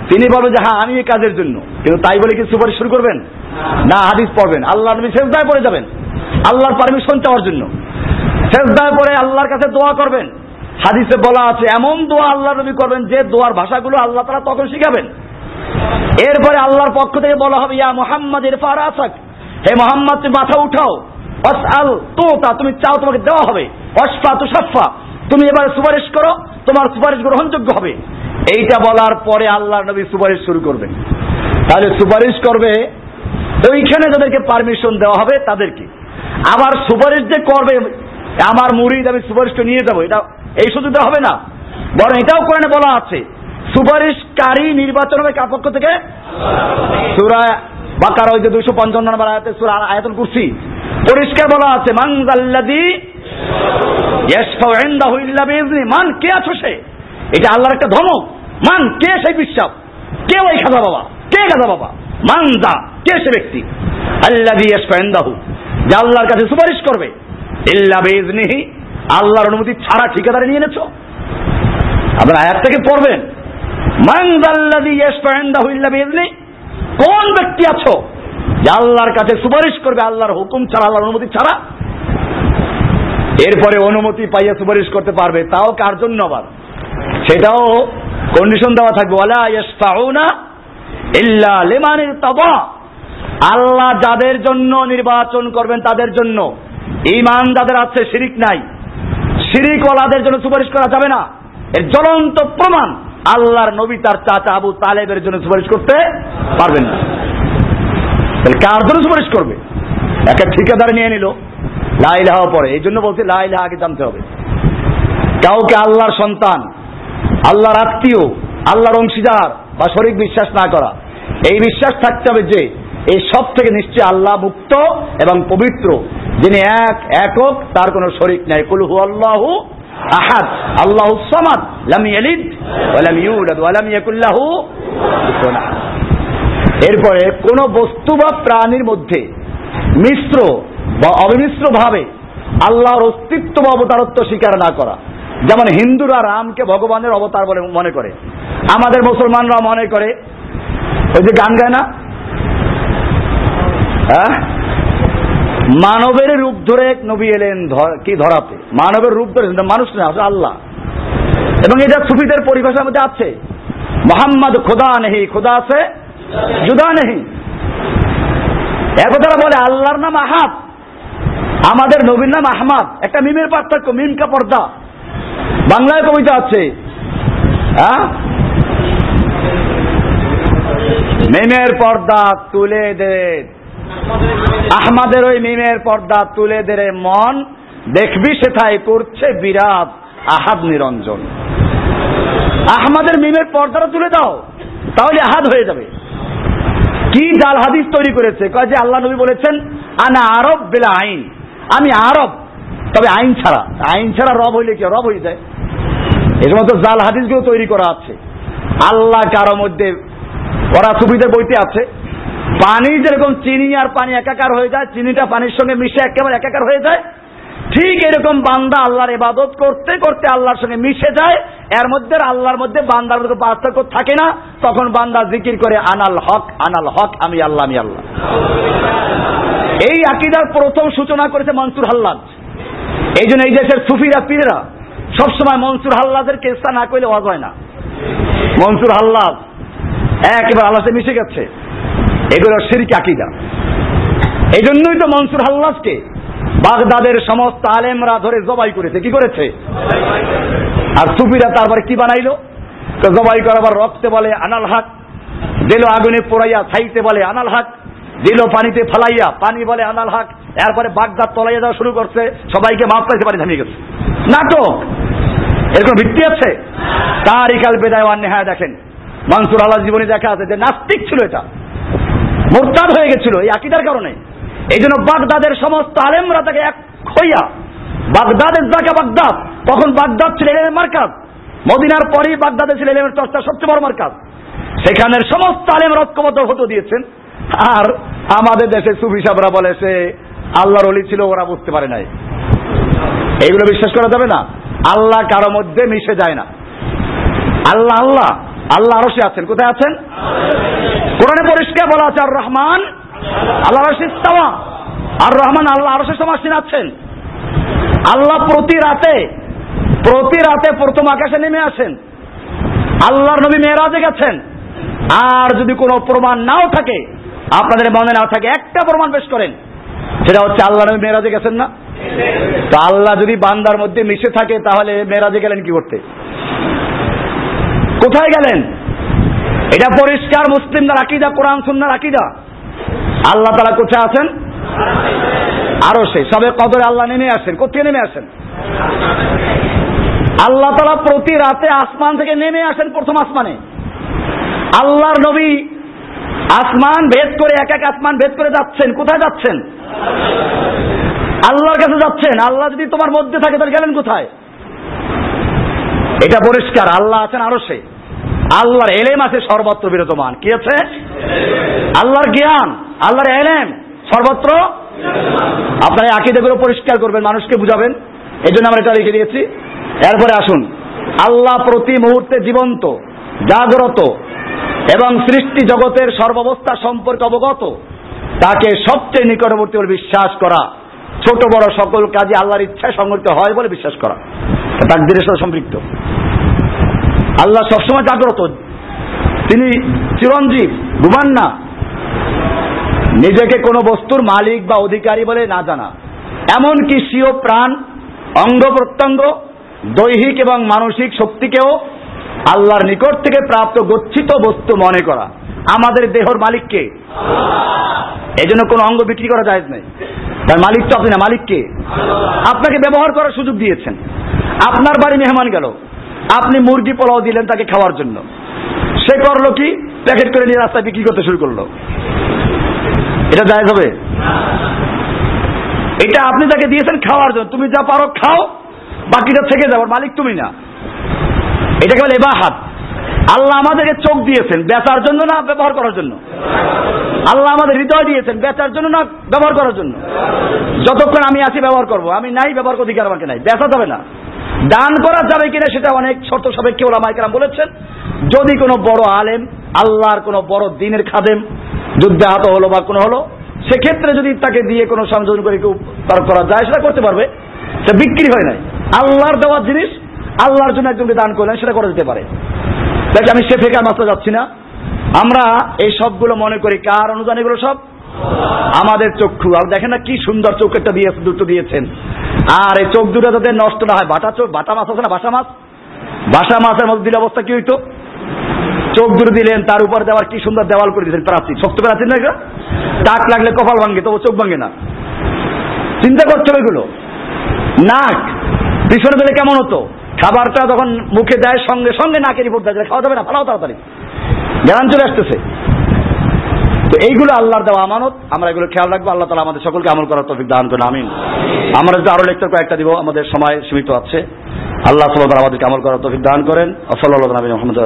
Speaker 1: তিনি বলবেন যে হ্যাঁ আমি এই কাজের জন্য। কিন্তু তাই বলে কি সুপারিশ শুরু করবেন? না, হাদিস পড়বেন। আল্লাহ নবী শেষদায় পড়ে যাবেন। আল্লাহর পারমিশন চাওয়ার জন্য। শেষদায় পড়ে আল্লাহর কাছে দোয়া করবেন। হাদিসে বলা আছে, এমন দোয়া আল্লাহ নবী করবেন যে দোয়ার ভাষাগুলো আল্লাহ তারা তখন শিখাবেন। এরপরে আল্লাহর পক্ষ থেকে বলা হবে, ইয়া মোহাম্মদ ইরফার আসাক হে মোহাম্মদ মাথা উঠাও। আল তো তা তুমি চাও তোমাকে দেওয়া হবে। অসফা তো সফা তুমি এবার সুপারিশ করো, তোমার সুপারিশ গ্রহণযোগ্য হবে। এইটা বলার পরে আল্লাহ নবী সুপারিশ শুরু করবে। তাহলে সুপারিশ করবে, ওইখানে যাদেরকে পারমিশন দেওয়া হবে তাদেরকে। আবার সুপারিশ যে করবে, আমার মুড়িদ আমি সুপারিশটা নিয়ে যাব, এটা এই সুযোগটা হবে না। বরং এটাও কোরআনে বলা আছে। সুপারিশকারী নির্বাচন হবে কার পক্ষ থেকে? সুরা বাকার ওই যে দুইশো পঞ্চান্ন নম্বর আয়াতে সুরা আয়াতুল কুরসি। পরিষ্কার বলা আছে মানজাল্লাদি মান কে আছো সে? এটা আল্লাহর একটা ধমক মান কে সেই বিশ্বাস? কে ওই খাজা বাবা? কে খাজা বাবা? মানজা, কে সে ব্যক্তি? আল্লাহ যে আল্লাহর কাছে সুপারিশ করবে। ইল্লা বেজনিহি আল্লাহর অনুমতি ছাড়া ঠিকাদারে নিয়ে এনেছো আপনার আয়াত থেকে পড়বেন। কোন ব্যক্তি আছো? যে আল্লাহর কাছে সুপারিশ করবে, আল্লাহর হুকুম ছাড়া, আল্লাহর অনুমতি ছাড়া। এরপরে অনুমতি পাইয়া সুপারিশ করতে পারবে, তাও কার জন্য আবার? সেটাও কন্ডিশন দেওয়া থাকবে। ওয়ালা ইয়াশফাউনা ইল্লা আল্লাহ যাদের জন্য নির্বাচন করবেন, তাদের জন্য। ঈমান যাদের আছে, শিরিক নাই। শিরিক ওয়ালাদের জন্য সুপারিশ করা যাবে না। এর জ্বলন্ত প্রমাণ আল্লাহর নবী তার চাচা আবু তালেবের জন্য সুপারিশ করতে পারবেন না। তাহলে কার জন্য সুপারিশ করবে? একটা ঠিকাদার নিয়ে নিল। লাইলাহ পরে। এই জন্য বলছে লাইলাহ আগে জানতে হবে। কাউকে আল্লাহর সন্তান, আল্লাহর আত্মীয়, আল্লাহর অংশীদার বা শরিক বিশ্বাস না করা, এই বিশ্বাস থাকতে হবে যে, এই সব থেকে নিশ্চয় আল্লাহ মুক্ত এবং পবিত্র, যিনি এক, একক, তার কোনো শরিক নাই। কুলহু আল্লাহু আহাদ। আল্লাহ সামাদ, লাম ইয়ালিদ ওয়া লাম ইউলাদ ওয়া লাম ইয়াকুল লাহু। এরপরে কোন বস্তু বা প্রাণীর মধ্যে মিশ্র বা অবিমিশ্র ভাবে আল্লাহর অস্তিত্ব বা অবতারত্ব স্বীকার না করা। যেমন হিন্দুরা রামকে ভগবানের অবতার বলে মনে করে। আমাদের মুসলমানরা মনে করে। ওই যে গান গায় না? হ্যাঁ? মানবের রূপ ধরে এক নবী এলেন কি ধরাতে? মানবের রূপ ধরে মানুষ না, আসলে আল্লাহ। এবং এটা সুফিদের পরিভাষার মধ্যে আছে। মোহাম্মদ খোদা নেহি, খোদা আছে। জুদা নেহি একথারা বলে, আল্লাহর নাম আহাদ আমাদের নবীর নাম আহমাদ। একটা মিমের পার্থক্য, মিম কা পর্দা। বাংলায় কবিতা আছে। হ্যাঁ? মিমের পর্দা তুলে দে। আহমাদের ওই মিমের পর্দা তুলে দেরে মন। দেখবি সেথায় করছে বিরাট আহাদ নিরঞ্জন। আহমাদের মিমের পর্দাটা তুলে দাও, তাহলে আহাদ হয়ে যাবে। কি জাল হাদিস তৈরি করেছে? কয় যে আল্লাহ নবী বলেছেন, আনা আরব বেলা আইন। আমি আরব, তবে আইন ছাড়া। আইন ছাড়া রব হইলে কি রব হয়ে যায়? এর মতো জাল হাদিসগুলো তৈরি করা আছে। আল্লাহ কারও মধ্যে ওরা সুবিধে বইতে আছে। পানি যেরকম চিনি আর পানি একাকার হয়ে যায়, চিনিটা পানির সঙ্গে মিশে একেবারে একাকার হয়ে যায় ঠিক এরকম বান্দা আল্লাহর ইবাদত করতে করতে আল্লাহর সঙ্গে মিশে যায়, এর মধ্যে আল্লাহর মধ্যে বান্দার মধ্যে পার্থক্য থাকে না। তখন বান্দা জিকির করে, আনাল হক আনাল হক, আমি আল্লাহ আমি আল্লাহ। এই আকিদার প্রথম সূচনা করেছে মনসুর হাল্লাদ। এই জন্য এই দেশের সুফিরা, পীরেরা সবসময় মনসুর হাল্লাদের কেসটা না করলে ওয়াজ হয় না। মনসুর হাল্লাদ একেবারে আল্লাহতে মিশে গেছে। এগুলো শিরিক আকিদা। এই জন্যই তো মনসুর হাল্লাদকে বাগদাদের সমস্ত আলেমরা ধরে জবাই করেছে। কি করেছে? আর সুফিরা তারপরে কি বানাইলো? তো জবাই করাবার রক্তে বলে, আনাল হাক। দিল আগুনে পোড়াইয়া, ছাইতে বলে, আনাল হাক। দিল পানিতে ফালাইয়া, পানি বলে, আনাল হাক। এরপরে বাগদাদ তলাইয়া যাওয়া শুরু করছে। সবাইকে মাপ চাইতে পারি থামিয়ে গেছে। নাটক! এর কোনো ভিত্তি আছে? তারিকাল বেদায় ওয়ান নেহায় দেখেন। মানসুর আল্লাহ জীবনে দেখা আছে যে নাস্তিক ছিল এটা। মোরতাদ হয়ে গেছিল এই আকিদার কারণে। এই জন্য বাগদাদের সমস্ত আলেমরা তাকে এক হইয়া, বাগদাদের জায়গা বাগদাদ, তখন বাগদাদ ছিল এলেমের মার্কাজ। মদিনার পরেই বাগদাদে ছিল এলেমের চর্চা সবচেয়ে বড় মার্কাজ। সেখানের সমস্ত আলেম ঐক্যবদ্ধ হতে দিয়েছেন। আর আমাদের দেশে সুফি সাহরা বলে, সে আল্লাহর অলি ছিল, ওরা বুঝতে পারে নাই। এইগুলো বিশ্বাস করা যাবে না। আল্লাহ কারও মধ্যে মিশে যায় না। আল্লাহ আল্লাহ। আল্লাহ আরশে আছেন। কোথায় আছেন? কোরআনে পরিষ্কার বলা আছে, আর রহমান আল্লাহ ইস্তাওয়া আর রহমান আল্লাহ আরশে সমাসীন আছেন আল্লাহ প্রতি রাতে প্রতি রাতে প্রথম আকাশে নেমে আসেন। আল্লাহর নবী মেয়েরাজে গেছেন। আর যদি কোনো প্রমাণ নাও থাকে, আপনাদের মনে না থাকে, একটা প্রমাণ পেশ করেন। সেটা হচ্ছে আল্লাহ নবী মেয়েরাজে গেছেন না? তো আল্লাহ যদি বান্দার মধ্যে মিশে থাকে, তাহলে মেয়েরাজে গেলেন কি করতে? কোথায় গেলেন? এটা পরিষ্কার মুসলিমদের আকিদা, কোরআন সুন্নার আকিদা। আল্লাহ তারা কোথায় আছেন? আরও সে সবে কদরে আল্লাহ নেমে আসেন। কোথায় নেমে আসেন? আল্লাহ তারা প্রতি রাতে আসমান থেকে নেমে আসেন প্রথম আসমানে। আল্লাহর নবী আসমান ভেদ করে এক এক আসমান ভেদ করে যাচ্ছেন। কোথায় যাচ্ছেন? আল্লাহর কাছে যাচ্ছেন। আল্লাহ যদি তোমার মধ্যে থাকে তাহলে গেলেন কোথায়? এটা পরিষ্কার। আল্লাহ আছেন আরও সে। আল্লাহর এলেম আছে সর্বত্র বিরতমান কি আছে? আল্লাহর জ্ঞান, আল্লাহর এলেম, সর্বত্র আপনারা আকিদেগুলো পরিষ্কার করবেন, মানুষকে বুঝাবেন। এই জন্য আমরা এটা লিখে দিয়েছি। এরপরে আসুন। আল্লাহ প্রতি মুহূর্তে জীবন্ত, জাগ্রত এবং সৃষ্টি জগতের সর্বাবস্থা সম্পর্কে অবগত। তাকে সবচেয়ে নিকটবর্তী বলে বিশ্বাস করা, ছোট বড় সকল কাজে আল্লাহর ইচ্ছায় সংগঠিত হয় বলে বিশ্বাস করা। তাকদিরের সাথে সম্পৃক্ত। আল্লাহ সবসময় জাগ্রত। তিনি চিরঞ্জীব ঘুমান না নিজেকে কোনো বস্তুর মালিক বা অধিকারী বলে না জানা। এমনকি স্বীয় প্রাণ, অঙ্গ প্রত্যঙ্গ, দৈহিক এবং মানসিক শক্তিকেও আল্লাহর নিকট থেকে প্রাপ্ত গচ্ছিত বস্তু মনে করা। আমাদের দেহর মালিককে এই জন্য কোনো অঙ্গ বিক্রি করা যায় নাই। তার মালিক তো আপনি না মালিককে আপনাকে ব্যবহার করার সুযোগ দিয়েছেন। আপনার বাড়ি মেহমান গেল। আপনি মুরগি পোলাও দিলেন তাকে খাওয়ার জন্য। সে করল কি? প্যাকেট করে নিয়ে রাস্তায় বিক্রি করতে শুরু করল। এটা জায়জ হবে? এটা আপনি তাকে দিয়েছেন খাওয়ার জন্য। তুমি যা পারো খাও, বাকিটা থেকে যাব মালিক তুমি না। এটা কেবল এবাহাত। আল্লাহ আমাদেরকে চোখ দিয়েছেন বেচার জন্য না ব্যবহার করার জন্য। আল্লাহ আমাদের হৃদয় দিয়েছেন বেচার জন্য না ব্যবহার করার জন্য। যতক্ষণ আমি আছি ব্যবহার করব। আমি নাই, ব্যবহার অধিকার আমাকে নাই। বেচা যাবে না। দান করা যাবে কিনা সেটা অনেক শর্ত সাপেক্ষে ওলা মাইকেরাম বলেছেন। যদি কোনো বড় আলেম আল্লাহর কোনো বড় দিনের খাদেম, যুদ্ধে আহত হলো বা কোনো হলো, সেক্ষেত্রে যদি তাকে দিয়ে কোনো সংযোজন করে কেউ তার করা যায়, সেটা করতে পারবে। সেটা বিক্রি হয় নাই। আল্লাহর দেওয়ার জিনিস, আল্লাহর জন্য একজনকে দান করলেন, সেটা করা যেতে পারে। দেখ আমি সে ফেকার মাত্রা যাচ্ছি না। আমরা এই সবগুলো মনে করি, কার অনুদান এগুলো সব? আমাদের চক্ষু। আর দেখেন না কি সুন্দর চোখ একটা দিয়ে দুটো দিয়েছেন। আর এই চোখ দুটো যাতে নষ্ট না হয়, বাটা চোখ, বাটা মাছ আছে না, বাসা মাছ? বাসা মাছের মধ্যে দিলে অবস্থা কি হইতো? চোখ দুটো দিলেন, তার উপর দেওয়ার কি সুন্দর দেওয়াল করে দিয়েছেন, প্রাচীর। শক্ত প্রাচীর না এটা টাক লাগলে কপাল ভাঙ্গে তবু চোখ ভাঙ্গে না। চিন্তা করতে হবে এগুলো। নাক, পিছনে দিলে কেমন হতো? খাবারটা যখন মুখে দেয়, সঙ্গে সঙ্গে নাকের রিপোর্ট দেয় খাওয়া যাবে না, ফালাও তাড়াতাড়ি। জ্ঞান চলে আসতেছে। তো এইগুলো আল্লাহর দেওয়া আমানত। আমরা এগুলো খেয়াল রাখব। আল্লাহ তালা আমাদের সকলকে আমল করার তফিক দান করে আমিন। আমরা যদি আরও লেকচার কয়েকটা দিব, আমাদের সময় সীমিত আছে। আল্লাহ সাল্লাহ আমাদেরকে আমল করার তফিক দান করেন। আসল্লাহ নবী মোহাম্মদ